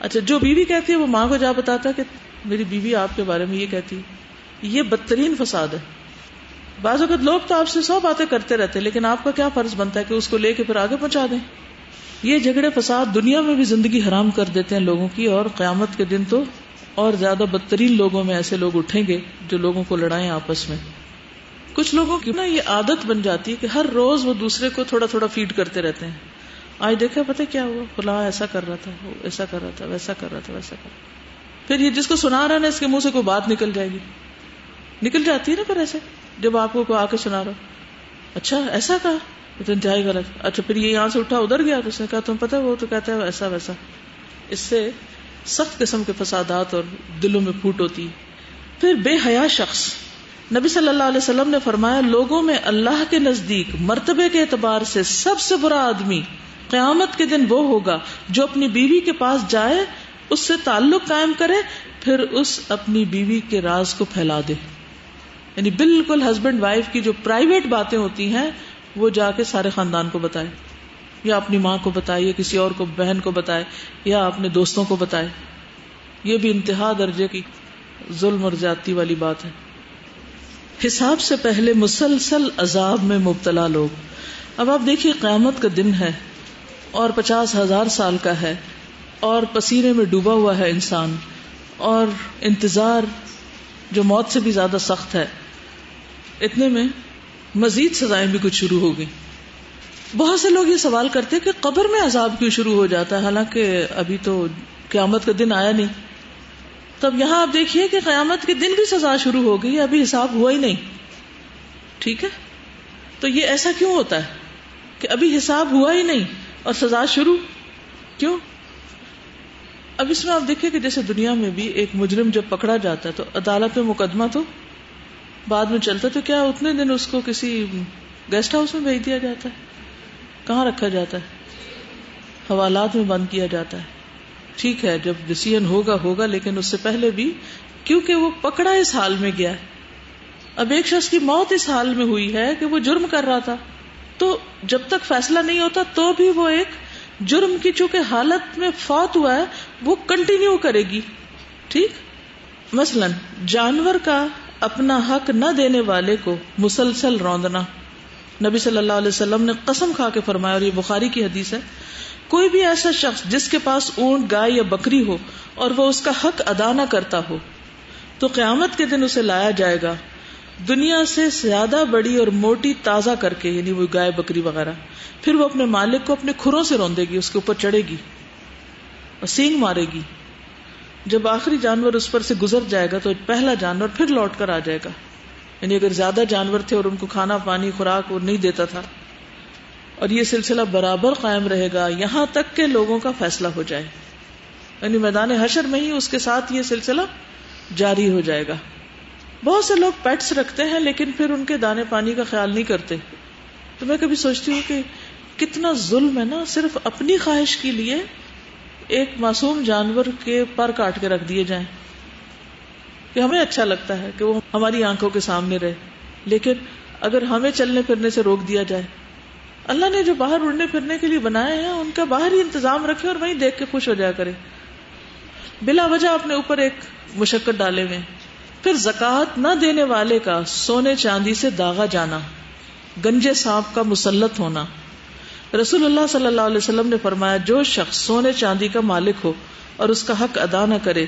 اچھا جو بیوی کہتی ہے، وہ ماں کو جا بتاتا ہے کہ میری بیوی آپ کے بارے میں یہ کہتی یہ بدترین فساد ہے۔ بعض اوقات لوگ تو آپ سے سو باتیں کرتے رہتے لیکن آپ کا کیا فرض بنتا ہے کہ اس کو لے کے پھر آگے پہنچا دیں؟ یہ جھگڑے فساد دنیا میں بھی زندگی حرام کر دیتے ہیں لوگوں کی، اور قیامت کے دن تو اور زیادہ بدترین لوگوں میں ایسے لوگ اٹھیں گے جو لوگوں کو لڑائیں آپس میں۔ کچھ لوگوں کی نا یہ عادت بن جاتی ہے کہ ہر روز وہ دوسرے کو تھوڑا تھوڑا فیڈ کرتے رہتے ہیں۔ آج دیکھا، پتہ کیا ہوا؟ فلاں ایسا کر رہا تھا، وہ ایسا کر رہا تھا، ویسا کر رہا تھا، ویسا کر رہا پھر یہ جس کو سنا رہا نا، اس کے منہ سے کوئی بات نکل جائے گی۔ نکل جاتی ہے نا پھر ایسے۔ جب آپ کو آ کے سنا رہا اچھا ایسا کہا؟ تو انتہائی غلط۔ اچھا پھر یہ یہاں سے اٹھا، ادھر گیا؟ تو اس نے کہا تم پتا وہ تو کہتا ہے، ایسا ویسا۔ اس سے سخت قسم کے فسادات اور دلوں میں پھوٹ ہوتی۔ پھر بے حیا شخص، نبی صلی اللہ علیہ وسلم نے فرمایا، لوگوں میں اللہ کے نزدیک مرتبے کے اعتبار سے سب سے برا آدمی قیامت کے دن وہ ہوگا جو اپنی بیوی کے پاس جائے، اس سے تعلق قائم کرے، پھر اس اپنی بیوی کے راز کو پھیلا دے۔ یعنی بالکل ہسبینڈ وائف کی جو پرائیویٹ باتیں ہوتی ہیں، وہ جا کے سارے خاندان کو بتائے یا اپنی ماں کو بتائے یا کسی اور کو، بہن کو بتائے یا اپنے دوستوں کو بتائے یہ بھی انتہا درجے کی ظلم اور زیادتی والی بات ہے۔ حساب سے پہلے مسلسل عذاب میں مبتلا لوگ۔ اب آپ دیکھیے قیامت کا دن ہے اور پچاس ہزار سال کا ہے اور پسینے میں ڈوبا ہوا ہے انسان اور انتظار جو موت سے بھی زیادہ سخت ہے۔ اتنے میں مزید سزائیں بھی کچھ شروع ہو گئی بہت سے لوگ یہ سوال کرتے کہ قبر میں عذاب کیوں شروع ہو جاتا ہے؟ حالانکہ ابھی تو قیامت کا دن آیا نہیں۔ تب یہاں آپ دیکھیے کہ قیامت کے دن بھی سزا شروع ہو گئی، ابھی حساب ہوا ہی نہیں۔ ٹھیک ہے؟ تو یہ ایسا کیوں ہوتا ہے کہ ابھی حساب ہوا ہی نہیں اور سزا شروع؟ کیوں؟ اب اس میں آپ دیکھیں کہ جیسے دنیا میں بھی ایک مجرم جب پکڑا جاتا ہے تو عدالت میں مقدمہ تو بعد میں چلتا تو کیا اتنے دن اس کو کسی گیسٹ ہاؤس میں بھیج دیا جاتا ہے؟ کہاں رکھا جاتا ہے؟ حوالات میں بند کیا جاتا ہے۔ ٹھیک ہے، جب ڈسیزن ہوگا ہوگا، لیکن اس سے پہلے بھی، کیونکہ وہ پکڑا اس حال میں گیا ہے۔ اب ایک شخص کی موت اس حال میں ہوئی ہے کہ وہ جرم کر رہا تھا۔ تو جب تک فیصلہ نہیں ہوتا، تو بھی وہ ایک جرم کی چونکہ حالت میں فوت ہوا ہے، وہ کنٹینیو کرے گی۔ ٹھیک؟ مثلا، جانور کا اپنا حق نہ دینے والے کو مسلسل روندنا۔ نبی صلی اللہ علیہ وسلم نے قسم کھا کے فرمایا، اور یہ بخاری کی حدیث ہے، کوئی بھی ایسا شخص جس کے پاس اونٹ، گائے یا بکری ہو، اور وہ اس کا حق ادا نہ کرتا ہو، تو قیامت کے دن اسے لایا جائے گا۔ دنیا سے زیادہ بڑی اور موٹی تازہ کر کے یعنی وہ گائے، بکری وغیرہ، پھر وہ اپنے مالک کو اپنے کھروں سے روندے گی، اس کے اوپر چڑھے گی، اور سینگ مارے گی۔ جب آخری جانور اس پر سے گزر جائے گا تو پہلا جانور پھر لوٹ کر آ جائے گا۔ یعنی اگر زیادہ جانور تھے اور ان کو کھانا، پانی، خوراک اور نہیں دیتا تھا، اور یہ سلسلہ برابر قائم رہے گا، یہاں تک کہ لوگوں کا فیصلہ ہو جائے۔ یعنی میدان حشر میں ہی اس کے ساتھ یہ سلسلہ جاری ہو جائے گا۔ بہت سے لوگ پیٹس رکھتے ہیں، لیکن پھر ان کے دانے پانی کا خیال نہیں کرتے۔ تو میں کبھی سوچتی ہوں کہ کتنا ظلم ہے نا، صرف اپنی خواہش کے لیے ایک معصوم جانور کے پر کاٹ کے رکھ دیے جائیں کہ ہمیں اچھا لگتا ہے کہ وہ ہماری آنکھوں کے سامنے رہے۔ لیکن اگر ہمیں چلنے پھرنے سے روک دیا جائے، اللہ نے جو باہر اڑنے پھرنے کے لیے بنائے ہیں، ان کا باہر ہی انتظام رکھے اور وہیں دیکھ کے خوش ہو جایا کرے۔ بلا وجہ اپنے اوپر ایک مشقت ڈالے ہوئے۔ پھر زکات نہ دینے والے کا سونے چاندی سے داغا جانا، گنجے سانپ کا مسلط ہونا۔ رسول اللہ صلی اللہ علیہ وسلم نے فرمایا، جو شخص سونے چاندی کا مالک ہو اور اس کا حق ادا نہ کرے،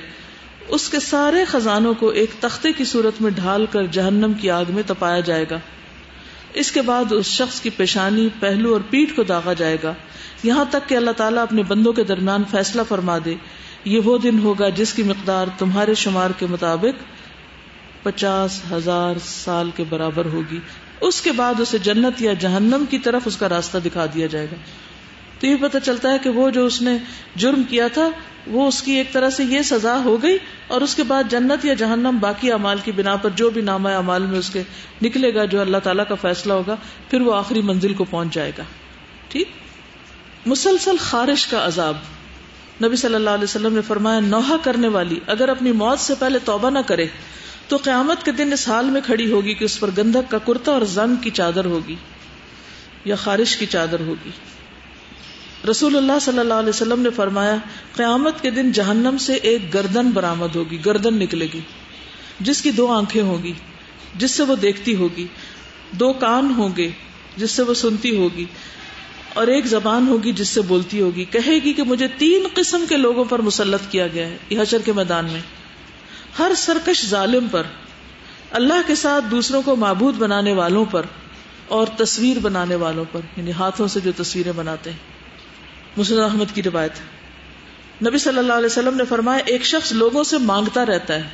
اس کے سارے خزانوں کو ایک تختے کی صورت میں ڈھال کر جہنم کی آگ میں تپایا جائے گا۔ اس کے بعد اس شخص کی پیشانی، پہلو اور پیٹ کو داغا جائے گا۔ یہاں تک کہ اللہ تعالیٰ اپنے بندوں کے درمیان فیصلہ فرما دے، یہ وہ دن ہوگا جس کی مقدار تمہارے شمار کے مطابق پچاس ہزار سال کے برابر ہوگی۔ اس کے بعد اسے جنت یا جہنم کی طرف اس کا راستہ دکھا دیا جائے گا۔ تو یہ پتہ چلتا ہے کہ وہ جو اس نے جرم کیا تھا، وہ اس کی ایک طرح سے یہ سزا ہو گئی اور اس کے بعد جنت یا جہنم باقی امال کی بنا پر جو بھی نام امال میں اس کے نکلے گا، جو اللہ تعالیٰ کا فیصلہ ہوگا، پھر وہ آخری منزل کو پہنچ جائے گا۔ ٹھیک؟ مسلسل خارش کا عذاب۔ نبی صلی اللہ علیہ وسلم نے فرمایا، نوحہ کرنے والی اگر اپنی موت سے پہلے توبہ نہ کرے تو قیامت کے دن اس حال میں کھڑی ہوگی کہ اس پر گندھک کا کرتا اور زنگ کی چادر ہوگی یا خارش کی چادر ہوگی۔ رسول اللہ صلی اللہ علیہ وسلم نے فرمایا، قیامت کے دن جہنم سے ایک گردن برامد ہوگی، گردن نکلے گی، جس کی دو آنکھیں ہوگی، جس سے وہ دیکھتی ہوگی، دو کان ہوں گے، جس سے وہ سنتی ہوگی، اور ایک زبان ہوگی جس سے بولتی ہوگی۔ کہے گی کہ مجھے تین قسم کے لوگوں پر مسلط کیا گیا ہے، یہ حشر کے میدان میں۔ ہر سرکش ظالم پر، اللہ کے ساتھ دوسروں کو معبود بنانے والوں پر اور تصویر بنانے والوں پر یعنی ہاتھوں سے جو تصویریں بناتے ہیں۔ مسلم احمد کی روایت نبی صلی اللہ علیہ وسلم نے فرمایا، ایک شخص لوگوں سے مانگتا رہتا ہے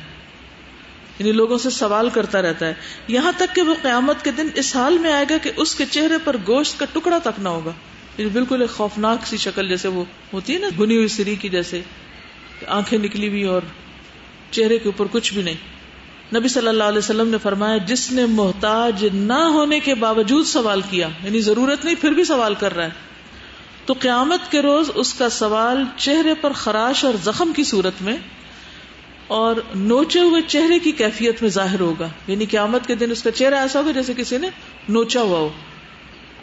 یعنی لوگوں سے سوال کرتا رہتا ہے۔ یہاں تک کہ وہ قیامت کے دن اس حال میں آئے گا کہ اس کے چہرے پر گوشت کا ٹکڑا تک نہ ہوگا۔ یعنی بالکل ایک خوفناک سی شکل جیسے وہ ہوتی ہے نا بنی ہوئی سری کی جیسے، آنکھیں نکلی ہوئی اور چہرے کے اوپر کچھ بھی نہیں۔ نبی صلی اللہ علیہ وسلم نے فرمایا، جس نے محتاج نہ ہونے کے باوجود سوال کیا یعنی ضرورت نہیں، پھر بھی سوال کر رہا ہے۔ تو قیامت کے روز اس کا سوال چہرے پر خراش اور زخم کی صورت میں اور نوچے ہوئے چہرے کی کیفیت میں ظاہر ہوگا۔ یعنی قیامت کے دن اس کا چہرہ ایسا ہوگا جیسے کسی نے نوچا ہوا ہو۔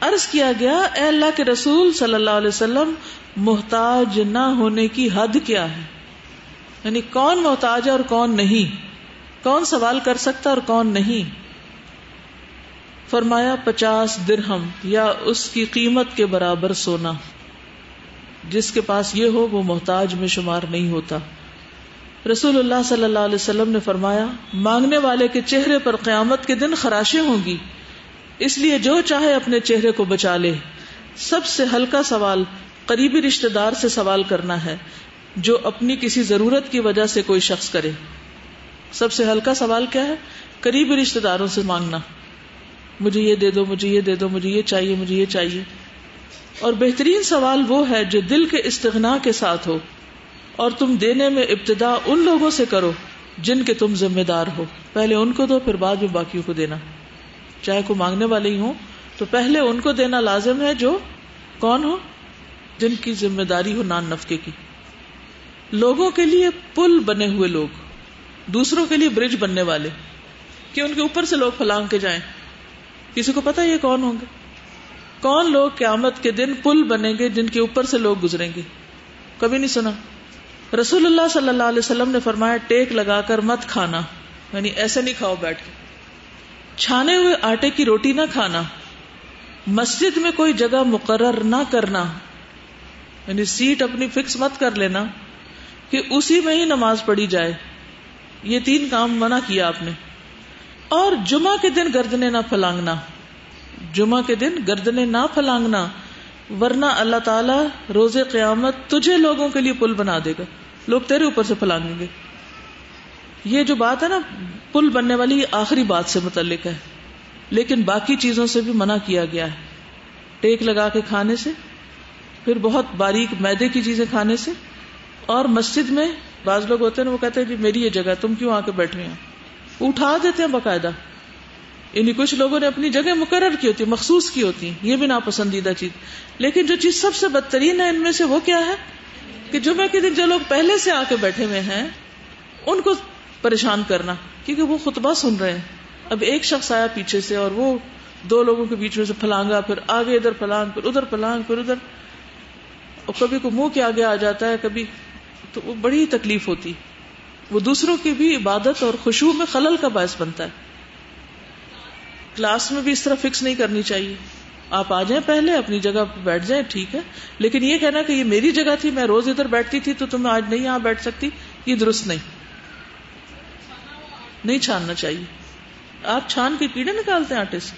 عرض کیا گیا، اے اللہ کے رسول صلی اللہ علیہ وسلم، محتاج نہ ہونے کی حد کیا ہے؟ یعنی کون محتاج ہے اور کون نہیں؟ کون سوال کر سکتا اور کون نہیں؟ فرمایا، پچاس درہم، یا اس کی قیمت کے برابر سونا۔ جس کے پاس یہ ہو، وہ محتاج میں شمار نہیں ہوتا۔ رسول اللہ صلی اللہ علیہ وسلم نے فرمایا، مانگنے والے کے چہرے پر قیامت کے دن خراشیں ہوں گی۔ اس لیے جو چاہے اپنے چہرے کو بچا لے۔ سب سے ہلکا سوال قریبی رشتے دار سے سوال کرنا ہے۔ جو اپنی کسی ضرورت کی وجہ سے کوئی شخص کرے۔ سب سے ہلکا سوال کیا ہے؟ قریبی رشتے داروں سے مانگنا۔ مجھے یہ دے دو، مجھے یہ دے دو، مجھے یہ چاہیے، مجھے یہ چاہیے۔ اور بہترین سوال وہ ہے جو دل کے استغنا کے ساتھ ہو۔ اور تم دینے میں ابتدا ان لوگوں سے کرو جن کے تم ذمہ دار ہو۔ پہلے ان کو دو، پھر بعد میں باقیوں کو دینا۔ چاہے کو مانگنے والے ہی ہوں تو پہلے ان کو دینا لازم ہے جو کون ہو؟ جن کی ذمہ داری ہو نان نفکے کی۔ لوگوں کے لیے پل بنے ہوئے لوگ، دوسروں کے لیے برج بننے والے، کہ ان کے اوپر سے لوگ پھلانگ کے جائیں۔ کسی کو پتا یہ کون ہوں گے؟ کون لوگ قیامت کے دن پل بنیں گے جن کے اوپر سے لوگ گزریں گے؟ کبھی نہیں سنا۔ رسول اللہ صلی اللہ علیہ وسلم نے فرمایا، ٹیک لگا کر مت کھانا یعنی ایسے نہیں کھاؤ بیٹھ کے۔ چھانے ہوئے آٹے کی روٹی نہ کھانا، مسجد میں کوئی جگہ مقرر نہ کرنا یعنی سیٹ اپنی فکس مت کر لینا کہ اسی میں ہی نماز پڑھی جائے۔ یہ تین کام منع کیا آپ نے۔ اور جمعہ کے دن گردنے نہ پھلانگنا۔ جمعہ کے دن گردنے نہ پھلانگنا، ورنہ اللہ تعالی روز قیامت تجھے لوگوں کے لیے پل بنا دے گا۔ لوگ تیرے اوپر سے پھلانگیں گے۔ یہ جو بات ہے نا، پل بننے والی یہ آخری بات سے متعلق ہے۔ لیکن باقی چیزوں سے بھی منع کیا گیا ہے۔ ٹیک لگا کے کھانے سے، پھر بہت باریک میدے کی چیزیں کھانے سے اور مسجد میں بعض لوگ ہوتے ہیں وہ کہتے ہیں جی میری یہ جگہ تم کیوں آ کے بیٹھے ہیں؟ اٹھا دیتے ہیں باقاعدہ۔ یعنی کچھ لوگوں نے اپنی جگہ مقرر کی ہوتی، مخصوص کی ہوتی، یہ بھی ناپسندیدہ چیز۔ لیکن جو چیز سب سے بدترین ہے، ان میں سے وہ کیا ہے؟ کہ جمعہ کے دن جو لوگ پہلے سے آ کے بیٹھے ہوئے ہیں، ان کو پریشان کرنا، کیونکہ وہ خطبہ سن رہے ہیں۔ اب ایک شخص آیا پیچھے سے اور وہ دو لوگوں کے بیچ میں سے پھلانگا، پھر آگے ادھر پھلانگ، پھر ادھر پھلانگ، پھر ادھر۔ اور کبھی کو منہ کے آگے آ جاتا ہے، کبھی تو وہ بڑی تکلیف ہوتی۔ وہ دوسروں کی بھی عبادت اور خوشبو میں خلل کا باعث بنتا ہے۔ کلاس میں بھی اس طرح فکس نہیں کرنی چاہیے۔ آپ آ جائیں پہلے، اپنی جگہ پہ بیٹھ جائیں، ٹھیک ہے۔ لیکن یہ کہنا کہ یہ میری جگہ تھی، میں روز ادھر بیٹھتی تھی تو تمہیں آج نہیں یہاں بیٹھ سکتی۔ یہ درست نہیں۔ نہیں چھاننا چاہیے۔ آپ چھان کے کیڑے نکالتے ہیں آٹے سے۔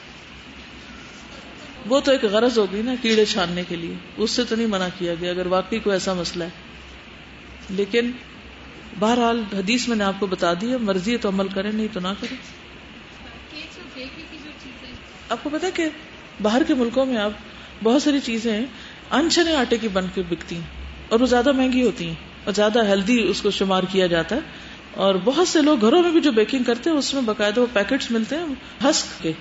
وہ تو ایک غرض ہوگی نا کیڑے چھاننے کے لیے۔ اس سے تو نہیں منع کیا گیا۔ اگر واقعی کوئی ایسا مسئلہ ہے۔ لیکن بہرحال حدیث میں نے آپ کو بتا دیا مرضی ہے تو عمل کرے نہیں تو نہ کرے آپ کو پتا کہ باہر کے ملکوں میں اب بہت ساری چیزیں انچنے آٹے کی بن کے بکتی ہیں اور وہ زیادہ مہنگی ہوتی ہیں اور زیادہ ہیلدی اس کو شمار کیا جاتا ہے۔ اور بہت سے لوگ گھروں میں بھی جو بیکنگ کرتے ہیں، اس میں باقاعدہ وہ پیکٹس ملتے ہیں، ہسک کے۔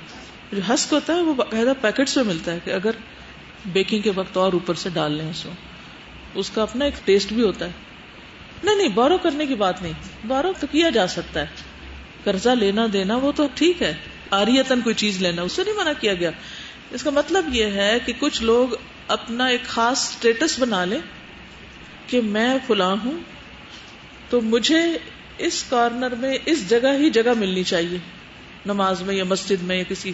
جو ہسک ہوتا ہے، وہ باقاعدہ پیکٹس میں ملتا ہے کہ اگر بیکنگ کے وقت اور اوپر سے ڈال لیں اس کو۔ اس کا اپنا ایک ٹیسٹ بھی ہوتا ہے۔ نہیں نہیں بورو کرنے کی بات نہیں۔ بورو تو کیا جا سکتا ہے۔ قرضہ لینا، دینا، وہ تو ٹھیک ہے۔ آریتن کوئی چیز لینا اسے نہیں منع کیا گیا۔ اس کا مطلب یہ ہے کہ کچھ لوگ اپنا ایک خاص اسٹیٹس بنا لیں کہ میں فلاں ہوں، تو مجھے اس کارنر میں، اس جگہ ہی جگہ ملنی چاہیے۔ نماز میں یا مسجد میں یا کسی۔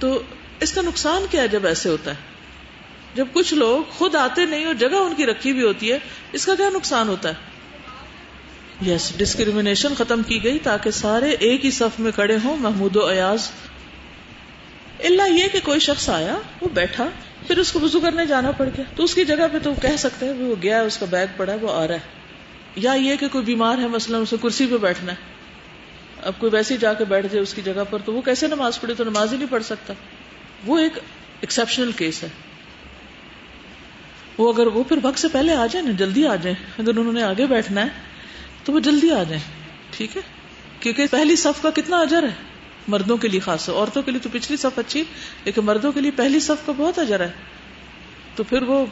تو اس کا نقصان کیا ہے جب ایسے ہوتا ہے؟ جب کچھ لوگ خود آتے نہیں اور جگہ ان کی رکھی بھی ہوتی ہے، اس کا کیا نقصان ہوتا ہے؟ یس ڈسکریمنیشن ختم کی گئی تاکہ سارے ایک ہی صف میں کھڑے ہوں، محمود و ایاز۔ اللہ یہ کہ کوئی شخص آیا، وہ بیٹھا، پھر اس کو وضو کرنے جانا پڑ گیا۔ تو اس کی جگہ پہ تو کہہ سکتے ہیں، وہ گیا، اس کا بیگ پڑا ہے وہ آ رہا ہے۔ یا یہ کہ کوئی بیمار ہے، مثلاً اسے کرسی پہ بیٹھنا ہے۔ اب کوئی ویسے ہی جا کے بیٹھ جائے اس کی جگہ پر، تو وہ کیسے نماز پڑھے؟ تو نماز ہی نہیں پڑھ سکتا۔ وہ ایک ایکسپشنل کیس ہے۔ وہ اگر وہ پھر وقت سے پہلے آ جائیں نا، جلدی آ جائیں اگر انہوں نے آگے بیٹھنا ہے تو وہ جلدی آ جائیں۔ ٹھیک ہے؟ کیونکہ پہلی صف کا کتنا اجر ہے؟ مردوں کے لیے خاص ہے عورتوں کے لیے تو پچھلی صف اچھی، لیکن مردوں کے لیے پہلی صف کا بہت اجر ہے۔ تو پھر وہ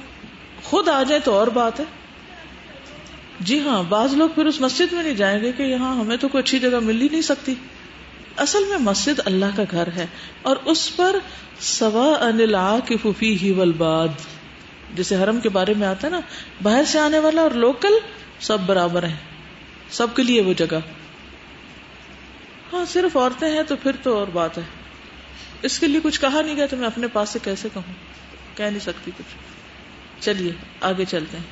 خود آ جائے تو اور بات ہے۔ جی ہاں بعض لوگ پھر اس مسجد میں نہیں جائیں گے کہ یہاں ہمیں تو کوئی اچھی جگہ مل ہی نہیں سکتی۔ اصل میں مسجد اللہ کا گھر ہے، اور اس پر سوا انل کی ففی ہی ولباد جیسے حرم کے بارے میں آتا ہے نا، باہر سے آنے والا اور لوکل سب برابر ہیں۔ سب کے لیے وہ جگہ۔ ہاں صرف عورتیں ہیں تو پھر تو اور بات ہے۔ اس کے لیے کچھ کہا نہیں گیا تو میں اپنے پاس سے کیسے کہوں؟ کہہ نہیں سکتی کچھ۔ چلیے، آگے چلتے ہیں۔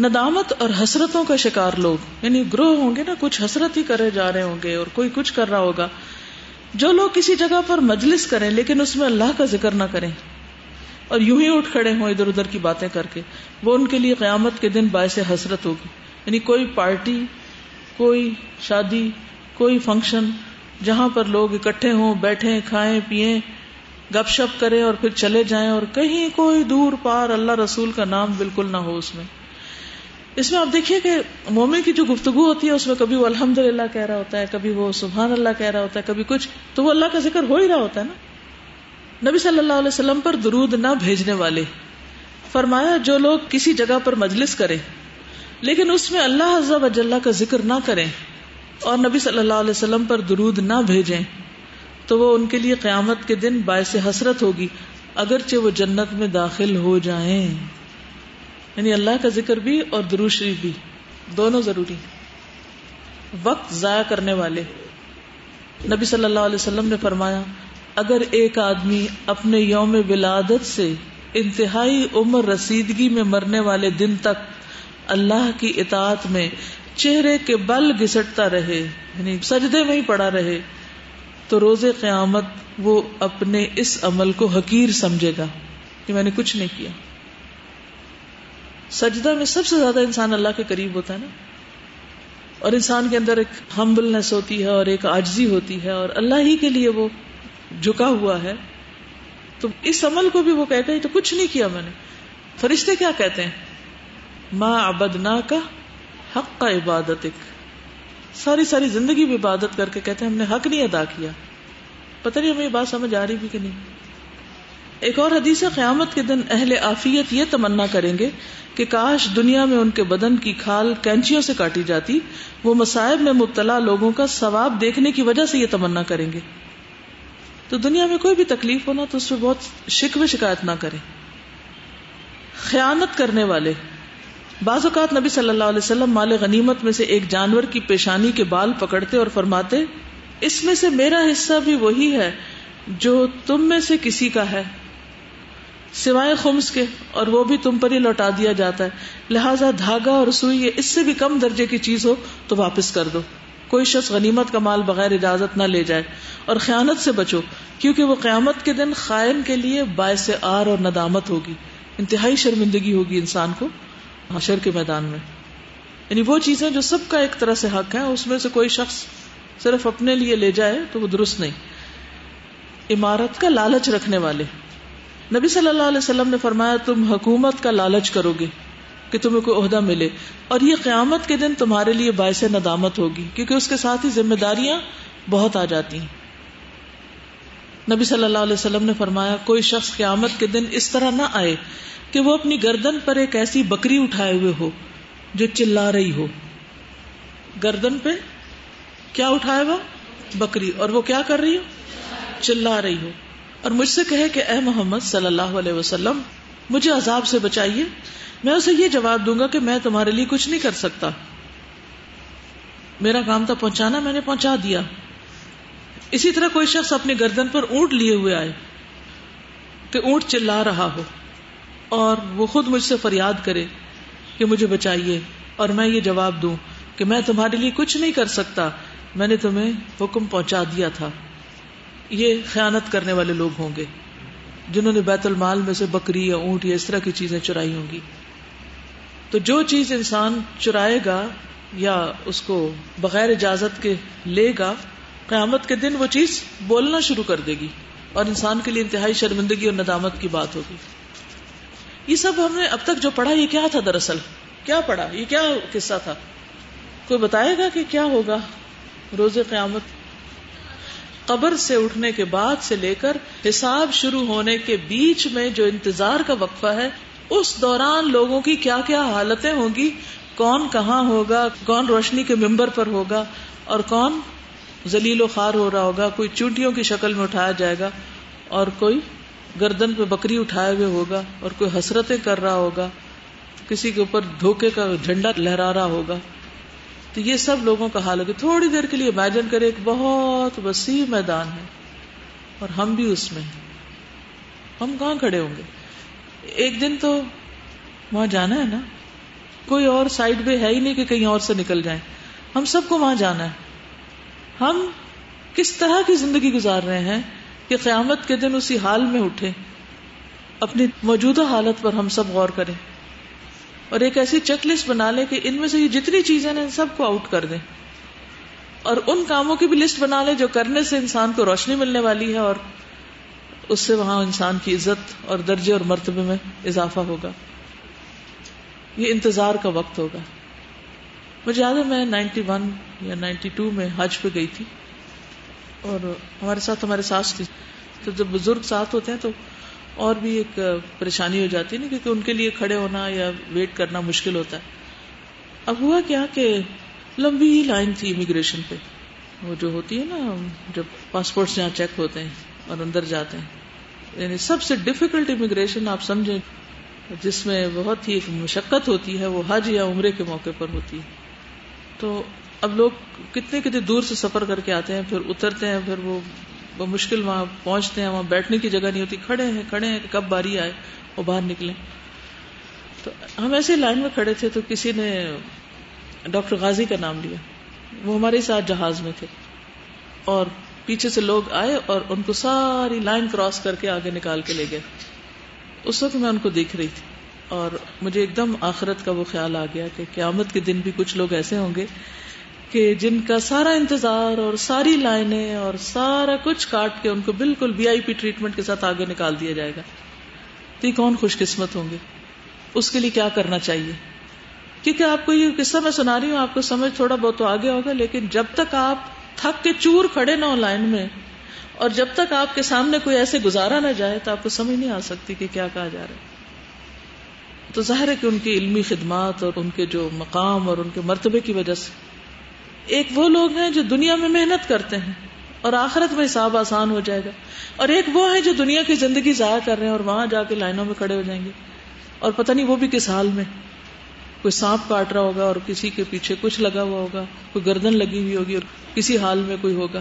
ندامت اور حسرتوں کا شکار لوگ یعنی گروہ ہوں گے نا، کچھ حسرت ہی کرے جا رہے ہوں گے اور کوئی کچھ کر رہا ہوگا۔ جو لوگ کسی جگہ پر مجلس کریں، لیکن اس میں اللہ کا ذکر نہ کریں۔ اور یوں ہی اٹھ کھڑے ہوں ادھر ادھر کی باتیں کر کے، وہ ان کے لیے قیامت کے دن باعث حسرت ہوگی۔ یعنی کوئی پارٹی، کوئی شادی، کوئی فنکشن جہاں پر لوگ اکٹھے ہوں بیٹھے کھائیں پیئیں گپ شپ کریں اور پھر چلے جائیں اور کہیں کوئی دور پار اللہ رسول کا نام بالکل نہ ہو اس میں۔ اس میں آپ دیکھیے کہ مومن کی جو گفتگو ہوتی ہے اس میں کبھی وہ الحمد للہ کہہ رہا ہوتا ہے، کبھی وہ سبحان اللہ کہہ رہا ہوتا ہے، کبھی کچھ، تو وہ اللہ کا ذکر ہو ہی رہا ہوتا ہے نا۔ نبی صلی اللہ علیہ وسلم پر درود نہ بھیجنے والے۔ فرمایا جو لوگ کسی جگہ پر مجلس کرے لیکن اس میں اللہ عزب اجلّہ کا ذکر نہ کریں اور نبی صلی اللہ علیہ وسلم پر درود نہ بھیجیں، تو وہ ان کے لیے قیامت کے دن باعث حسرت ہوگی، اگرچہ وہ جنت میں داخل ہو جائیں۔ یعنی اللہ کا ذکر بھی اور درو شریف بھی، دونوں ضروری وقت ضائع کرنے والے۔ نبی صلی اللہ علیہ وسلم نے فرمایا، اگر ایک آدمی اپنے یوم ولادت سے انتہائی عمر رسیدگی میں مرنے والے دن تک اللہ کی اطاعت میں چہرے کے بل گسٹتا رہے یعنی سجدے میں ہی پڑا رہے، تو روز قیامت وہ اپنے اس عمل کو حقیر سمجھے گا کہ میں نے کچھ نہیں کیا۔ سجدہ میں سب سے زیادہ انسان اللہ کے قریب ہوتا ہے نا۔ اور انسان کے اندر ایک ہمبلنس ہوتی ہے اور ایک آجزی ہوتی ہے اور اللہ ہی کے لیے وہ جھکا ہوا ہے۔ تو اس عمل کو بھی وہ کہتے ہیں، تو کچھ نہیں کیا میں نے۔ فرشتے کیا کہتے ہیں؟ ماں ابدنا کا حق کا عبادت ساری ساری زندگی میں عبادت کر کے کہتے ہیں ہم نے حق نہیں ادا کیا۔ پتہ نہیں ہمیں یہ بات سمجھ آ رہی بھی کہ نہیں۔ ایک اور حدیث قیامت کے دن اہل آفیت یہ تمنا کریں گے کہ کاش دنیا میں ان کے بدن کی کھال کینچیوں سے کاٹی جاتی، وہ مسائب میں مبتلا لوگوں کا ثواب دیکھنے کی وجہ سے یہ تمنا کریں گے۔ تو دنیا میں کوئی بھی تکلیف ہونا تو اس پہ بہت شکو شکایت نہ کرے خیانت کرنے والے بعض اوقات نبی صلی اللہ علیہ وسلم مال غنیمت میں سے ایک جانور کی پیشانی کے بال پکڑتے اور فرماتے، اس میں سے میرا حصہ بھی وہی ہے جو تم میں سے کسی کا ہے، سوائے خمس کے، اور وہ بھی تم پر ہی لوٹا دیا جاتا ہے۔ لہٰذا دھاگا اور سوئی اس سے بھی کم درجے کی چیز ہو تو واپس کر دو۔ کوئی شخص غنیمت کا مال بغیر اجازت نہ لے جائے، اور خیانت سے بچو، کیونکہ وہ قیامت کے دن خائن کے لیے باعث آر اور ندامت ہوگی۔ انتہائی شرمندگی ہوگی انسان کو۔ حشر کے میدان میں۔ یعنی وہ چیزیں جو سب کا ایک طرح سے حق ہے اس میں سے کوئی شخص صرف اپنے لیے لے جائے تو وہ درست نہیں۔ عمارت کا لالچ رکھنے والے۔ نبی صلی اللہ علیہ وسلم نے فرمایا، تم حکومت کا لالچ کرو گے کہ تمہیں کوئی عہدہ ملے۔ اور یہ قیامت کے دن تمہارے لیے باعث ندامت ہوگی، کیونکہ اس کے ساتھ ہی ذمہ داریاں بہت آ جاتی ہیں۔ نبی صلی اللہ علیہ وسلم نے فرمایا، کوئی شخص قیامت کے دن اس طرح نہ آئے کہ وہ اپنی گردن پر ایک ایسی بکری اٹھائے ہوئے ہو جو چلا رہی ہو۔ گردن پہ کیا اٹھائے ہوا بکری۔ اور وہ کیا کر رہی ہو؟ چلا رہی ہو۔ اور مجھ سے کہے کہ اے محمد صلی اللہ علیہ وسلم، مجھے عذاب سے بچائیے۔ میں اسے یہ جواب دوں گا کہ میں تمہارے لیے کچھ نہیں کر سکتا۔ میرا کام تھا پہنچانا، میں نے پہنچا دیا۔ اسی طرح کوئی شخص اپنی گردن پر اونٹ لیے ہوئے آئے کہ اونٹ چلا رہا ہو۔ اور وہ خود مجھ سے فریاد کرے کہ مجھے بچائیے اور میں یہ جواب دوں کہ میں تمہارے لیے کچھ نہیں کر سکتا۔ میں نے تمہیں حکم پہنچا دیا تھا۔ یہ خیانت کرنے والے لوگ ہوں گے جنہوں نے بیت المال میں سے بکری یا اونٹ یا اس طرح کی چیزیں چرائی ہوں گی۔ تو جو چیز انسان چرائے گا یا اس کو بغیر اجازت کے لے گا، قیامت کے دن وہ چیز بولنا شروع کر دے گی اور انسان کے لیے انتہائی شرمندگی اور ندامت کی بات ہوگی۔ یہ سب ہم نے اب تک جو پڑھا، یہ کیا تھا دراصل؟ کیا پڑھا؟ یہ کیا قصہ تھا؟ کوئی بتائے گا کہ کیا ہوگا روز قیامت؟ قبر سے اٹھنے کے بعد سے لے کر حساب شروع ہونے کے بیچ میں جو انتظار کا وقفہ ہے، اس دوران لوگوں کی کیا کیا حالتیں ہوں گی؟ کون کہاں ہوگا؟ کون روشنی کے ممبر پر ہوگا؟ اور کون ذلیل و خار ہو رہا ہوگا؟ کوئی چونٹیوں کی شکل میں اٹھایا جائے گا؟ اور کوئی گردن پہ بکری اٹھائے ہوئے ہوگا اور کوئی حسرتیں کر رہا ہوگا، کسی کے اوپر دھوکے کا جھنڈا لہرا رہا ہوگا۔ تو یہ سب لوگوں کا حال ہوگا تھوڑی دیر کے لیے امیجن کرے ایک بہت وسیع میدان ہے اور ہم بھی اس میں ہم کہاں کھڑے ہوں گے؟ ایک دن تو وہاں جانا ہے نا؟ کوئی اور سائڈ پہ ہے ہی نہیں کہ کہیں اور سے نکل جائیں۔ ہم سب کو وہاں جانا ہے۔ ہم کس طرح کی زندگی گزار رہے ہیں؟ کہ قیامت کے دن اسی حال میں اٹھے، اپنی موجودہ حالت پر ہم سب غور کریں اور ایک ایسی چیک لسٹ بنا لیں کہ ان میں سے یہ جتنی چیزیں نا سب کو آؤٹ کر دیں۔ اور ان کاموں کی بھی لسٹ بنا لیں جو کرنے سے انسان کو روشنی ملنے والی ہے اور اس سے وہاں انسان کی عزت اور درجے اور مرتبے میں اضافہ ہوگا۔ یہ انتظار کا وقت ہوگا۔ مجھے یاد ہے میں نائنٹی ون یا نائنٹی ٹو میں حج پہ گئی تھی۔ اور ہمارے ساتھ ہمارے ساس تھی تو جب بزرگ ساتھ ہوتے ہیں تو اور بھی ایک پریشانی ہو جاتی ہے نا کیونکہ ان کے لیے کھڑے ہونا یا ویٹ کرنا مشکل ہوتا ہے۔ اب ہوا کیا کہ لمبی لائن تھی امیگریشن پہ۔ وہ جو ہوتی ہے نا، جب پاسپورٹ جہاں چیک ہوتے ہیں اور اندر جاتے ہیں۔ یعنی سب سے ڈفیکلٹ امیگریشن آپ سمجھیں، جس میں بہت ہی ایک مشقت ہوتی ہے، وہ حج یا عمرے کے موقع پر ہوتی ہے۔ تو اب لوگ کتنے کتنے دور سے سفر کر کے آتے ہیں، پھر اترتے ہیں، پھر وہ مشکل وہاں پہنچتے ہیں، وہاں بیٹھنے کی جگہ نہیں ہوتی، کھڑے ہیں کھڑے ہیں، کب باری آئے وہ باہر نکلے تو ہم ایسے لائن میں کھڑے تھے تو کسی نے ڈاکٹر غازی کا نام لیا۔ وہ ہمارے ساتھ جہاز میں تھے۔ اور پیچھے سے لوگ آئے اور ان کو ساری لائن کراس کر کے آگے نکال کے لے گئے۔ اس وقت میں ان کو دیکھ رہی تھی اور مجھے ایک دم آخرت کا وہ خیال آ گیا کہ قیامت کے دن بھی کچھ لوگ ایسے ہوں گے کہ جن کا سارا انتظار اور ساری لائنیں اور سارا کچھ کاٹ کے ان کو بالکل وی آئی پی ٹریٹمنٹ کے ساتھ آگے نکال دیا جائے گا۔ تو یہ کون خوش قسمت ہوں گے؟ اس کے لیے کیا کرنا چاہیے؟ کیونکہ آپ کو یہ قصہ میں سنا رہی ہوں، آپ کو سمجھ تھوڑا بہت تو آگے ہوگا، لیکن جب تک آپ تھک کے چور کھڑے نہ ہو لائن میں، اور جب تک آپ کے سامنے کوئی ایسے گزارا نہ جائے، تو آپ کو سمجھ نہیں آ سکتی کہ کیا کہا جا رہا ہے۔ تو ظاہر ہے کہ ان کی علمی خدمات اور ان کے جو مقام اور ان کے مرتبے کی وجہ سے ایک وہ لوگ ہیں جو دنیا میں محنت کرتے ہیں اور آخرت میں حساب آسان ہو جائے گا۔ اور ایک وہ ہے جو دنیا کی زندگی ضائع کر رہے ہیں اور وہاں جا کے لائنوں میں کھڑے ہو جائیں گے۔ اور پتہ نہیں وہ بھی کس حال میں۔ کوئی سانپ کاٹ رہا ہوگا اور کسی کے پیچھے کچھ لگا ہوا ہوگا، کوئی گردن لگی ہوئی ہوگی اور کسی حال میں کوئی ہوگا۔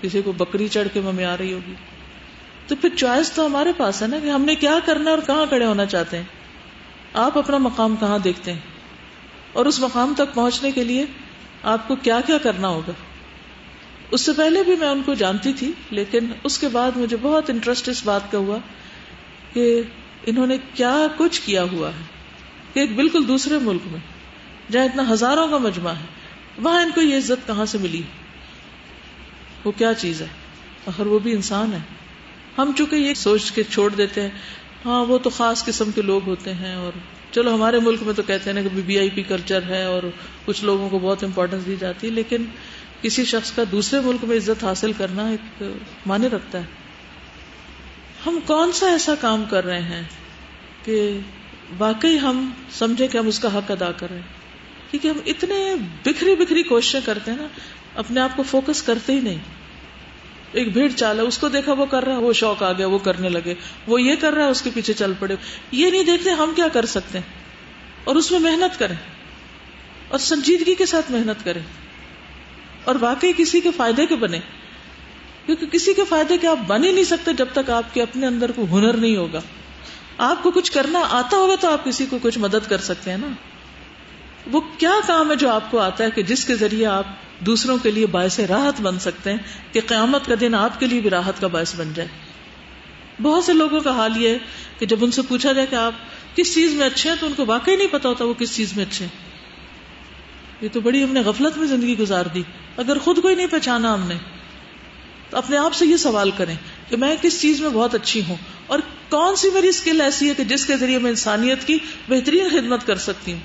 کسی کو بکری چڑھ کے ممی آ رہی ہوگی۔ تو پھر چوائس تو ہمارے پاس ہے نا کہ ہم نے کیا کرنا ہے اور کہاں کھڑے ہونا چاہتے ہیں۔ آپ اپنا مقام کہاں دیکھتے ہیں؟ اور اس مقام تک پہنچنے کے لیے آپ کو کیا کیا کرنا ہوگا؟ اس سے پہلے بھی میں ان کو جانتی تھی، لیکن اس کے بعد مجھے بہت انٹرسٹ اس بات کا ہوا کہ انہوں نے کیا کچھ کیا ہوا ہے، کہ ایک بالکل دوسرے ملک میں، جہاں اتنا ہزاروں کا مجمع ہے، وہاں ان کو یہ عزت کہاں سے ملی؟ وہ کیا چیز ہے؟ آخر وہ بھی انسان ہے۔ ہم چونکہ یہ سوچ کے چھوڑ دیتے ہیں ہاں وہ تو خاص قسم کے لوگ ہوتے ہیں اور چلو ہمارے ملک میں تو کہتے ہیں نا کہ بی آئی پی کلچر ہے اور کچھ لوگوں کو بہت امپورٹینس دی جاتی ہے، لیکن کسی شخص کا دوسرے ملک میں عزت حاصل کرنا ایک معنی رکھتا ہے۔ ہم کون سا ایسا کام کر رہے ہیں کہ واقعی ہم سمجھے کہ ہم اس کا حق ادا کر رہے ہیں؟ کیونکہ ہم اتنے بکھری بکھری کوششیں کرتے ہیں نا، اپنے آپ کو فوکس کرتے ہی نہیں۔ ایک بھیڑ چال ہے، اس کو دیکھا وہ کر رہا ہے، وہ شوق آ گیا، وہ کرنے لگے، وہ یہ کر رہا ہے، اس کے پیچھے چل پڑے۔ یہ نہیں دیکھتے ہم کیا کر سکتے ہیں؟ اور اس میں محنت کریں۔ اور سنجیدگی کے ساتھ محنت کریں۔ اور واقعی کسی کے فائدے کے بنے۔ کیونکہ کسی کے فائدے کے آپ بن ہی نہیں سکتے جب تک آپ کے اپنے اندر کو ہنر نہیں ہوگا۔ آپ کو کچھ کرنا آتا ہوگا تو آپ کسی کو کچھ مدد کر سکتے ہیں نا۔ وہ کیا کام ہے جو آپ کو آتا ہے کہ جس کے ذریعے آپ دوسروں کے لیے باعث راحت بن سکتے ہیں کہ قیامت کا دن آپ کے لیے بھی راحت کا باعث بن جائے؟ بہت سے لوگوں کا حال یہ ہے کہ جب ان سے پوچھا جائے کہ آپ کس چیز میں اچھے ہیں تو ان کو واقعی نہیں پتا ہوتا وہ کس چیز میں اچھے ہیں۔ یہ تو بڑی ہم نے غفلت میں زندگی گزار دی۔ اگر خود کو ہی نہیں پہچانا ہم نے، تو اپنے آپ سے یہ سوال کریں کہ میں کس چیز میں بہت اچھی ہوں؟ اور کون سی میری اسکل ایسی ہے کہ جس کے ذریعے میں انسانیت کی بہترین خدمت کر سکتی ہوں؟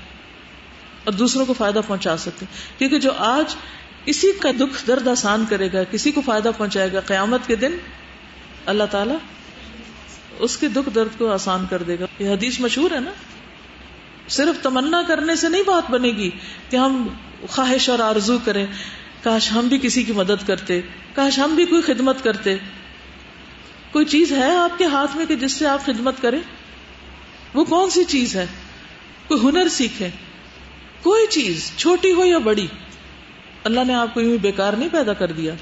اور دوسروں کو فائدہ پہنچا سکتی ہوں کیونکہ جو آج کسی کا دکھ درد آسان کرے گا، کسی کو فائدہ پہنچائے گا، قیامت کے دن اللہ تعالی اس کے دکھ درد کو آسان کر دے گا۔ یہ حدیث مشہور ہے نا؟ صرف تمنا کرنے سے نہیں بات بنے گی کہ ہم خواہش اور آرزو کریں۔ کاش ہم بھی کسی کی مدد کرتے، کاش ہم بھی کوئی خدمت کرتے۔ کوئی چیز ہے آپ کے ہاتھ میں کہ جس سے آپ خدمت کریں؟ وہ کون سی چیز ہے؟ کوئی ہنر سیکھے کوئی چیز چھوٹی ہو یا بڑی، اللہ نے آپ کو یوں بیکار نہیں پیدا کر دیا،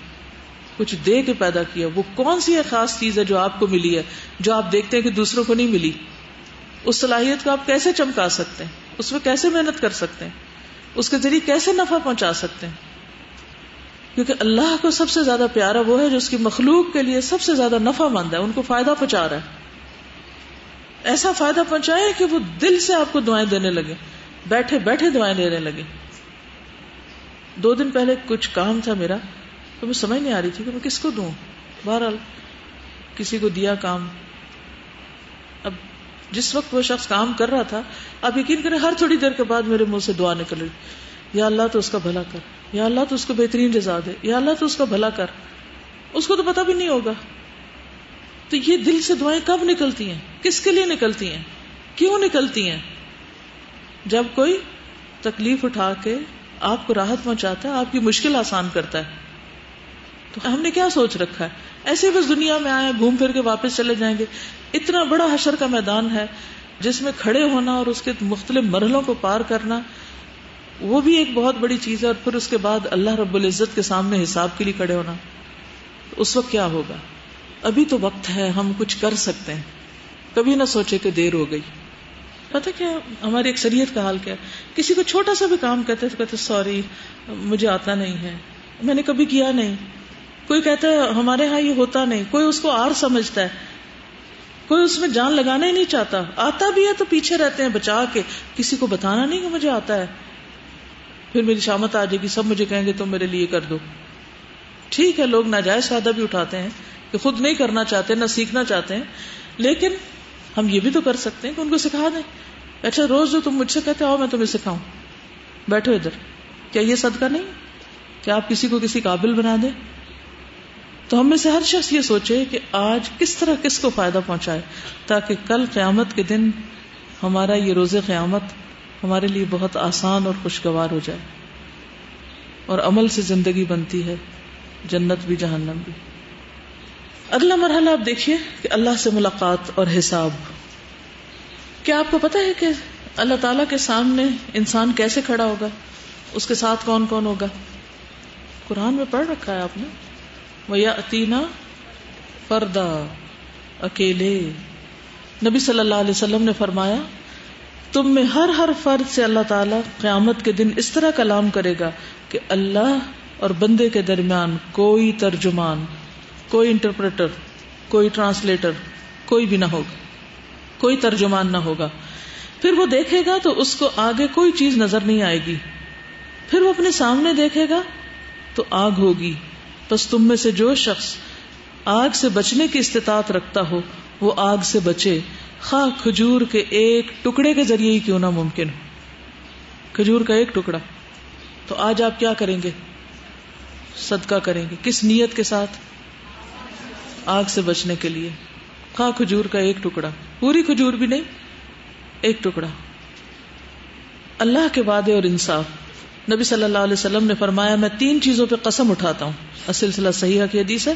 کچھ دے کے پیدا کیا۔ وہ کون سی خاص چیز ہے جو آپ کو ملی ہے، جو آپ دیکھتے ہیں کہ دوسروں کو نہیں ملی؟ اس صلاحیت کو آپ کیسے چمکا سکتے ہیں؟ اس میں کیسے محنت کر سکتے ہیں؟ اس کے ذریعے کیسے نفع پہنچا سکتے ہیں؟ کیونکہ اللہ کو سب سے زیادہ پیارا وہ ہے جو اس کی مخلوق کے لیے سب سے زیادہ نفع مند ہے، ان کو فائدہ پہنچا رہا ہے۔ ایسا فائدہ پہنچائے کہ وہ دل سے آپ کو دعائیں دینے لگے۔ بیٹھے بیٹھے دعائیں دینے لگے دو دن پہلے کچھ کام تھا میرا تو مجھے سمجھ نہیں آ رہی تھی کہ میں کس کو دوں۔ بہرحال کسی کو دیا کام۔ اب جس وقت وہ شخص کام کر رہا تھا اب یقین کریں ہر تھوڑی دیر کے بعد میرے منہ سے دعا نکل رہی۔ یا اللہ تو اس کا بھلا کر۔ یا اللہ تو اس کو بہترین جزا دے۔ یا اللہ تو اس کا بھلا کر۔ اس کو تو پتا بھی نہیں ہوگا۔ تو یہ دل سے دعائیں کب نکلتی ہیں؟ کس کے لیے نکلتی ہیں؟ کیوں نکلتی ہیں؟ جب کوئی تکلیف اٹھا کے آپ کو راحت پہنچاتا ہے، آپ کی مشکل آسان کرتا ہے۔ تو ہم نے کیا سوچ رکھا ہے؟ ایسے بس دنیا میں آئے، گھوم پھر کے واپس چلے جائیں گے۔ اتنا بڑا حشر کا میدان ہے جس میں کھڑے ہونا اور اس کے مختلف مرحلوں کو پار کرنا، وہ بھی ایک بہت بڑی چیز ہے اور پھر اس کے بعد اللہ رب العزت کے سامنے حساب کے لیے کھڑے ہونا۔ اس وقت کیا ہوگا؟ ابھی تو وقت ہے، ہم کچھ کر سکتے ہیں۔ کبھی نہ سوچے کہ دیر ہو گئی۔ پتا کیا ہماری اکثریت کا حال کیا کسی کو چھوٹا سا بھی کام کہتے تو کہتے سوری مجھے آتا نہیں ہے. میں نے کبھی کیا نہیں۔ کوئی کہتا ہے، ہمارے ہاں یہ ہوتا نہیں۔ کوئی اس کو آر سمجھتا ہے۔ کوئی اس میں جان لگانا ہی نہیں چاہتا۔ آتا بھی ہے تو پیچھے رہتے ہیں بچا کے۔ کسی کو بتانا نہیں کہ مجھے آتا ہے۔ پھر میری شامت آ جائے گی، سب مجھے کہیں گے تم میرے لیے کر دو۔ ٹھیک ہے، لوگ ناجائز فائدہ بھی اٹھاتے ہیں کہ خود نہیں کرنا چاہتے، نہ سیکھنا چاہتے ہیں۔ لیکن ہم یہ بھی تو کر سکتے ہیں کہ ان کو سکھا دیں۔ اچھا روز جو تم مجھ سے کہتے آؤ میں تمہیں سکھاؤں۔ بیٹھو ادھر۔ کیا یہ صدقہ نہیں؟ کیا آپ کسی کو کسی قابل بنا دیں؟ تو ہم میں سے ہر شخص یہ سوچے کہ آج کس طرح کس کو فائدہ پہنچائے تاکہ کل قیامت کے دن ہمارا یہ روز قیامت ہمارے لیے بہت آسان اور خوشگوار ہو جائے۔ اور عمل سے زندگی بنتی ہے۔ جنت بھی، جہنم بھی۔ اگلا مرحلہ آپ دیکھیے کہ اللہ سے ملاقات اور حساب۔ کیا آپ کو پتا ہے کہ اللہ تعالی کے سامنے انسان کیسے کھڑا ہوگا؟ اس کے ساتھ کون کون ہوگا؟ قرآن میں پڑھ رکھا ہے آپ نے۔ وَيَأْتِينَا فردا، اکیلے۔ نبی صلی اللہ علیہ وسلم نے فرمایا، تم میں ہر ہر فرد سے اللہ تعالیٰ قیامت کے دن اس طرح کلام کرے گا کہ اللہ اور بندے کے درمیان کوئی ترجمان کوئی انٹرپریٹر، کوئی ٹرانسلیٹر، کوئی بھی نہ ہوگا۔ کوئی ترجمان نہ ہوگا۔ پھر وہ دیکھے گا تو اس کو آگے کوئی چیز نظر نہیں آئے گی۔ پھر وہ اپنے سامنے دیکھے گا تو آگ ہوگی۔ بس تم میں سے جو شخص آگ سے بچنے کی استطاعت رکھتا ہو، وہ آگ سے بچے۔ خواہ کھجور کے ایک ٹکڑے کے ذریعے ہی کیوں نہ ممکن ہو۔ کھجور کا ایک ٹکڑا۔ تو آج آپ کیا کریں گے؟ صدقہ کریں گے۔ کس نیت کے ساتھ؟ آگ سے بچنے کے لیے۔ خواہ کھجور کا ایک ٹکڑا۔ پوری کھجور بھی نہیں، ایک ٹکڑا۔ اللہ کے وعدے اور انصاف۔ نبی صلی اللہ علیہ وسلم نے فرمایا، میں تین چیزوں پہ قسم اٹھاتا ہوں۔ سلسلہ صحیح کی حدیث ہے۔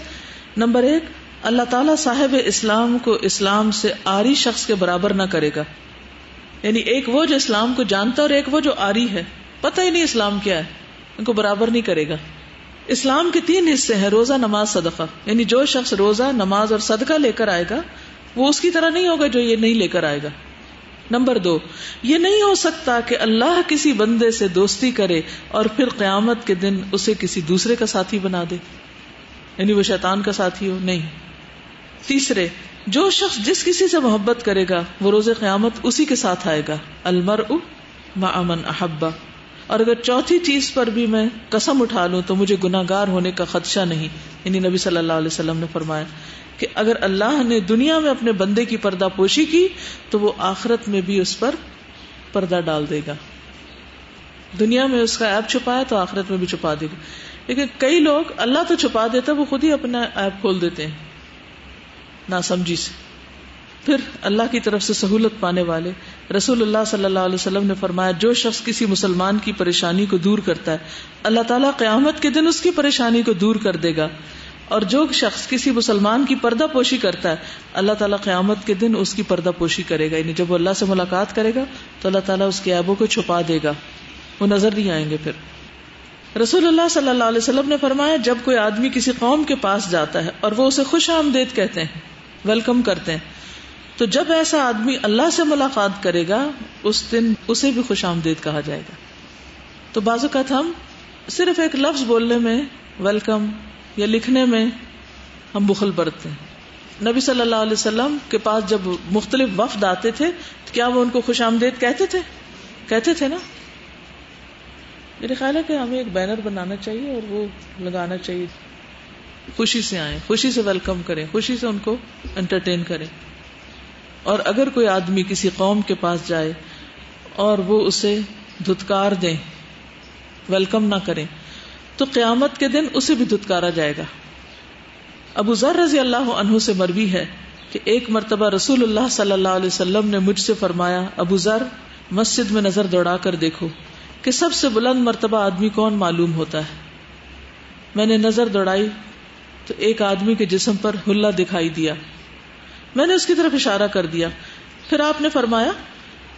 نمبر ایک، اللہ تعالیٰ صاحب اسلام کو اسلام سے آری شخص کے برابر نہ کرے گا۔ یعنی ایک وہ جو اسلام کو جانتا اور ایک وہ جو آری ہے۔ پتہ ہی نہیں اسلام کیا ہے، ان کو برابر نہیں کرے گا۔ اسلام کے تین حصے ہیں، روزہ، نماز، صدقہ۔ یعنی جو شخص روزہ، نماز اور صدقہ لے کر آئے گا، وہ اس کی طرح نہیں ہوگا جو یہ نہیں لے کر آئے گا۔ نمبر دو، یہ نہیں ہو سکتا کہ اللہ کسی بندے سے دوستی کرے اور پھر قیامت کے دن اسے کسی دوسرے کا ساتھی بنا دے۔ یعنی وہ شیطان کا ساتھی ہو، نہیں۔ تیسرے، جو شخص جس کسی سے محبت کرے گا، وہ روز قیامت اسی کے ساتھ آئے گا۔ المر امن احبا اور اگر چوتھی چیز پر بھی میں قسم اٹھا لوں تو مجھے گناگار ہونے کا خدشہ نہیں۔ یعنی نبی صلی اللہ علیہ وسلم نے فرمایا کہ اگر اللہ نے دنیا میں اپنے بندے کی پردہ پوشی کی تو وہ آخرت میں بھی اس پر پردہ ڈال دے گا۔ دنیا میں اس کا ایپ چھپایا تو آخرت میں بھی چھپا دے گا۔ لیکن کئی لوگ اللہ تو چھپا دیتا وہ خود ہی اپنا ایپ کھول دیتے ہیں۔ نہ سمجھی سے۔ پھر اللہ کی طرف سے سہولت پانے والے۔ رسول اللہ صلی اللہ علیہ وسلم نے فرمایا، جو شخص کسی مسلمان کی پریشانی کو دور کرتا ہے، اللہ تعالیٰ قیامت کے دن اس کی پریشانی کو دور کر دے گا۔ اور جو شخص کسی مسلمان کی پردہ پوشی کرتا ہے، اللہ تعالیٰ قیامت کے دن اس کی پردہ پوشی کرے گا۔ یعنی جب وہ اللہ سے ملاقات کرے گا، تو اللہ تعالیٰ اس کے عیبوں کو چھپا دے گا۔ وہ نظر نہیں آئیں گے پھر۔ رسول اللہ صلی اللہ علیہ وسلم نے فرمایا، جب کوئی آدمی کسی قوم کے پاس جاتا ہے اور وہ اسے خوش آمدید کہتے ہیں، ویلکم کرتے ہیں تو جب ایسا آدمی اللہ سے ملاقات کرے گا، اس دن اسے بھی خوش آمدید کہا جائے گا۔ تو بعض اوقات ہم صرف ایک لفظ بولنے میں ویلکم یا لکھنے میں ہم بخل برتتے ہیں۔ نبی صلی اللہ علیہ وسلم کے پاس جب مختلف وفد آتے تھے، تو کیا وہ ان کو خوش آمدید کہتے تھے؟ کہتے تھے نا۔ میرے خیال ہے کہ ہمیں ایک بینر بنانا چاہیے اور وہ لگانا چاہیے۔ خوشی سے آئیں، خوشی سے ویلکم کریں، خوشی سے ان کو انٹرٹین کریں۔ اور اگر کوئی آدمی کسی قوم کے پاس جائے اور وہ اسے دھتکار دیں ویلکم نہ کریں، تو قیامت کے دن اسے بھی دھتکارا جائے گا۔ ابو ذر رضی اللہ عنہ سے مروی ہے کہ ایک مرتبہ رسول اللہ صلی اللہ علیہ وسلم نے مجھ سے فرمایا، ابو ذر، مسجد میں نظر دوڑا کر دیکھو کہ سب سے بلند مرتبہ آدمی کون معلوم ہوتا ہے۔ میں نے نظر دوڑائی تو ایک آدمی کے جسم پر ہلا دکھائی دیا۔ میں نے اس کی طرف اشارہ کر دیا۔ پھر آپ نے فرمایا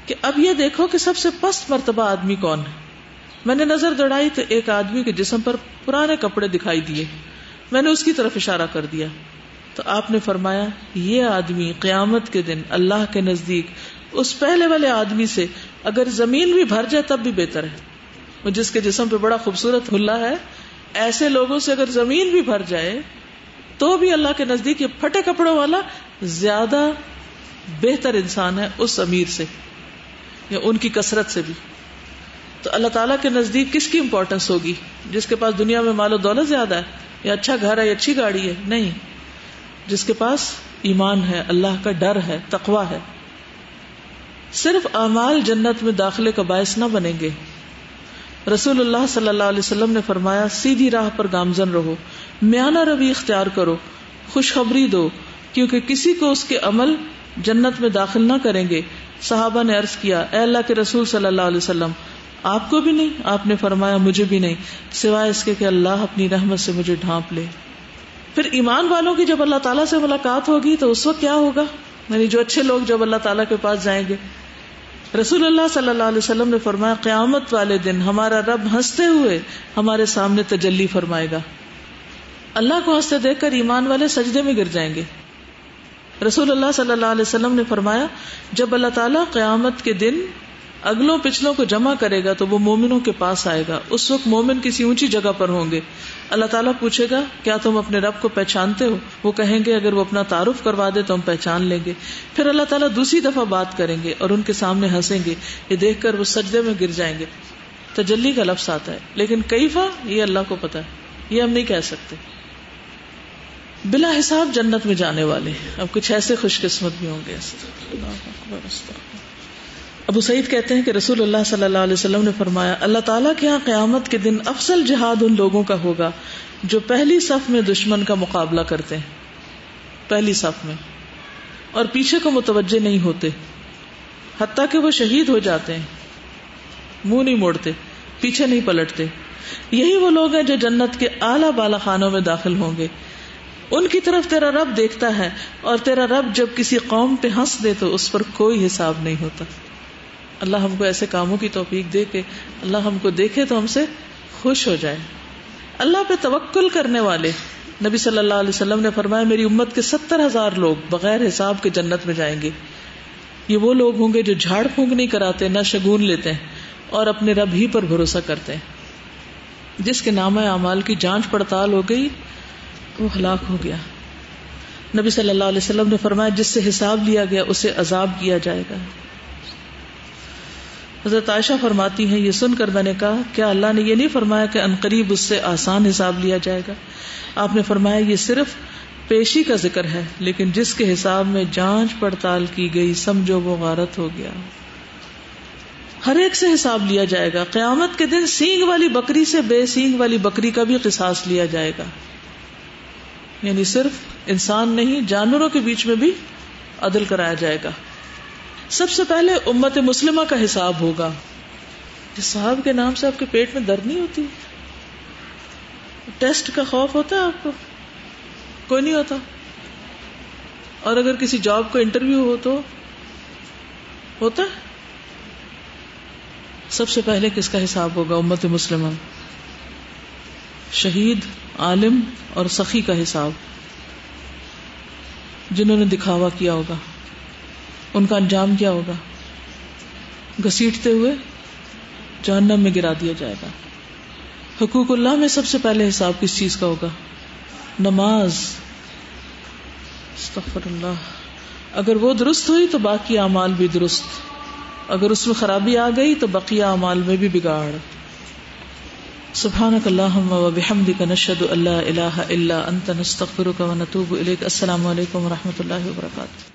کہ اب یہ دیکھو کہ سب سے پست مرتبہ آدمی کون ہے۔ میں نے نظر دوڑائی تو ایک آدمی کے جسم پر پرانے کپڑے دکھائی دیے۔ میں نے اس کی طرف اشارہ کر دیا۔ تو آپ نے فرمایا، یہ آدمی قیامت کے دن اللہ کے نزدیک، اس پہلے والے آدمی سے اگر زمین بھی بھر جائے تب بھی بہتر ہے۔ وہ جس کے جسم پہ بڑا خوبصورت ہلا ہے، ایسے لوگوں سے اگر زمین بھی بھر جائے، تو بھی اللہ کے نزدیک یہ پھٹے کپڑوں والا زیادہ بہتر انسان ہے اس امیر سے یا ان کی کثرت سے بھی۔ تو اللہ تعالیٰ کے نزدیک کس کی امپورٹینس ہوگی؟ جس کے پاس دنیا میں مال و دولت زیادہ ہے یا اچھا گھر ہے یا اچھی گاڑی ہے؟ نہیں۔ جس کے پاس ایمان ہے، اللہ کا ڈر ہے تقوا ہے۔ صرف اعمال جنت میں داخلے کا باعث نہ بنیں گے۔ رسول اللہ صلی اللہ علیہ وسلم نے فرمایا، سیدھی راہ پر گامزن رہو، میانہ روی اختیار کرو، خوشخبری دو کیونکہ کسی کو اس کے عمل جنت میں داخل نہ کریں گے۔ صحابہ نے عرض کیا، اے اللہ کے رسول صلی اللہ علیہ وسلم، آپ کو بھی نہیں؟ آپ نے فرمایا، مجھے بھی نہیں۔ سوائے اس کے کہ اللہ اپنی رحمت سے مجھے ڈھانپ لے۔ پھر ایمان والوں کی جب اللہ تعالیٰ سے ملاقات ہوگی تو اس وقت کیا ہوگا؟ یعنی جو اچھے لوگ جب اللہ تعالیٰ کے پاس جائیں گے۔ رسول اللہ صلی اللہ علیہ وسلم نے فرمایا، قیامت والے دن ہمارا رب ہنستے ہوئے ہمارے سامنے تجلی فرمائے گا۔ اللہ کو ہنستے دیکھ کر ایمان والے سجدے میں گر جائیں گے۔ رسول اللہ صلی اللہ علیہ وسلم نے فرمایا، جب اللہ تعالیٰ قیامت کے دن اگلوں پچھلوں کو جمع کرے گا تو وہ مومنوں کے پاس آئے گا۔ اس وقت مومن کسی اونچی جگہ پر ہوں گے۔ اللہ تعالیٰ پوچھے گا، کیا تم اپنے رب کو پہچانتے ہو؟ وہ کہیں گے، اگر وہ اپنا تعارف کروا دے تو ہم پہچان لیں گے۔ پھر اللہ تعالیٰ دوسری دفعہ بات کریں گے اور ان کے سامنے ہنسیں گے۔ یہ دیکھ کر وہ سجدے میں گر جائیں گے۔ تجلی کا لفظ آتا ہے، لیکن کئی فا یہ اللہ کو پتا ہے۔ یہ ہم نہیں کہہ سکتے۔ بلا حساب جنت میں جانے والے اب کچھ ایسے خوش قسمت بھی ہوں گے۔ ابو سعید کہتے ہیں کہ رسول اللہ صلی اللہ علیہ وسلم نے فرمایا، اللہ تعالیٰ کے یہاں قیامت کے دن افضل جہاد ان لوگوں کا ہوگا جو پہلی صف میں دشمن کا مقابلہ کرتے ہیں۔ پہلی صف میں۔ اور پیچھے کو متوجہ نہیں ہوتے۔ حتیٰ کہ وہ شہید ہو جاتے ہیں۔ منہ نہیں موڑتے، پیچھے نہیں پلٹتے۔ یہی وہ لوگ ہیں جو جنت کے اعلی بالا خانوں میں داخل ہوں گے۔ ان کی طرف تیرا رب دیکھتا ہے اور تیرا رب جب کسی قوم پہ ہنس دے تو اس پر کوئی حساب نہیں ہوتا۔ اللہ ہم کو ایسے کاموں کی توفیق دے کے اللہ ہم کو دیکھے تو ہم سے خوش ہو جائے اللہ پہ توکل کرنے والے۔ نبی صلی اللہ علیہ وسلم نے فرمایا، میری امت کے ستر ہزار لوگ بغیر حساب کے جنت میں جائیں گے۔ یہ وہ لوگ ہوں گے جو جھاڑ پھونک نہیں کراتے، نہ شگون لیتے ہیں اور اپنے رب ہی پر بھروسہ کرتے ہیں۔ جس کے نام اعمال کی جانچ پڑتال ہو گئی وہ ہلاک ہو گیا۔ نبی صلی اللہ علیہ وسلم نے فرمایا، جس سے حساب لیا گیا، اسے عذاب کیا جائے گا۔ حضرت عائشہ فرماتی ہیں، یہ سن کر میں نے کہا، کیا اللہ نے یہ نہیں فرمایا کہ انقریب اس سے آسان حساب لیا جائے گا؟ آپ نے فرمایا، یہ صرف پیشی کا ذکر ہے، لیکن جس کے حساب میں جانچ پڑتال کی گئی، سمجھو وہ غارت ہو گیا۔ ہر ایک سے حساب لیا جائے گا۔ قیامت کے دن سینگ والی بکری سے بے سینگ والی بکری کا بھی قصاص لیا جائے گا۔ یعنی صرف انسان نہیں، جانوروں کے بیچ میں بھی عدل کرایا جائے گا۔ سب سے پہلے امت مسلمہ کا حساب ہوگا۔ جس صاحب کے نام سے آپ کے پیٹ میں درد نہیں ہوتی؟ ٹیسٹ کا خوف ہوتا ہے آپ کو؟ کوئی نہیں ہوتا۔ اور اگر کسی جاب کا انٹرویو ہو تو ہوتا ہے؟ سب سے پہلے کس کا حساب ہوگا امت مسلم شہید عالم اور سخی کا حساب۔ جنہوں نے دکھاوا کیا ہوگا، ان کا انجام کیا ہوگا؟ گسیٹتے ہوئے جہنم میں گرا دیا جائے گا۔ حقوق اللہ میں سب سے پہلے حساب کس چیز کا ہوگا؟ نماز۔ استغفر اللہ۔ اگر وہ درست ہوئی تو باقی اعمال بھی درست۔ اگر اس میں خرابی آ گئی تو بقیہ اعمال میں بھی بگاڑ۔ سبحانك اللهم وبحمدك نشهد ان لا اله الا انت نستغفرك ونتوب اليك السلام علیکم و رحمۃ اللہ وبرکاتہ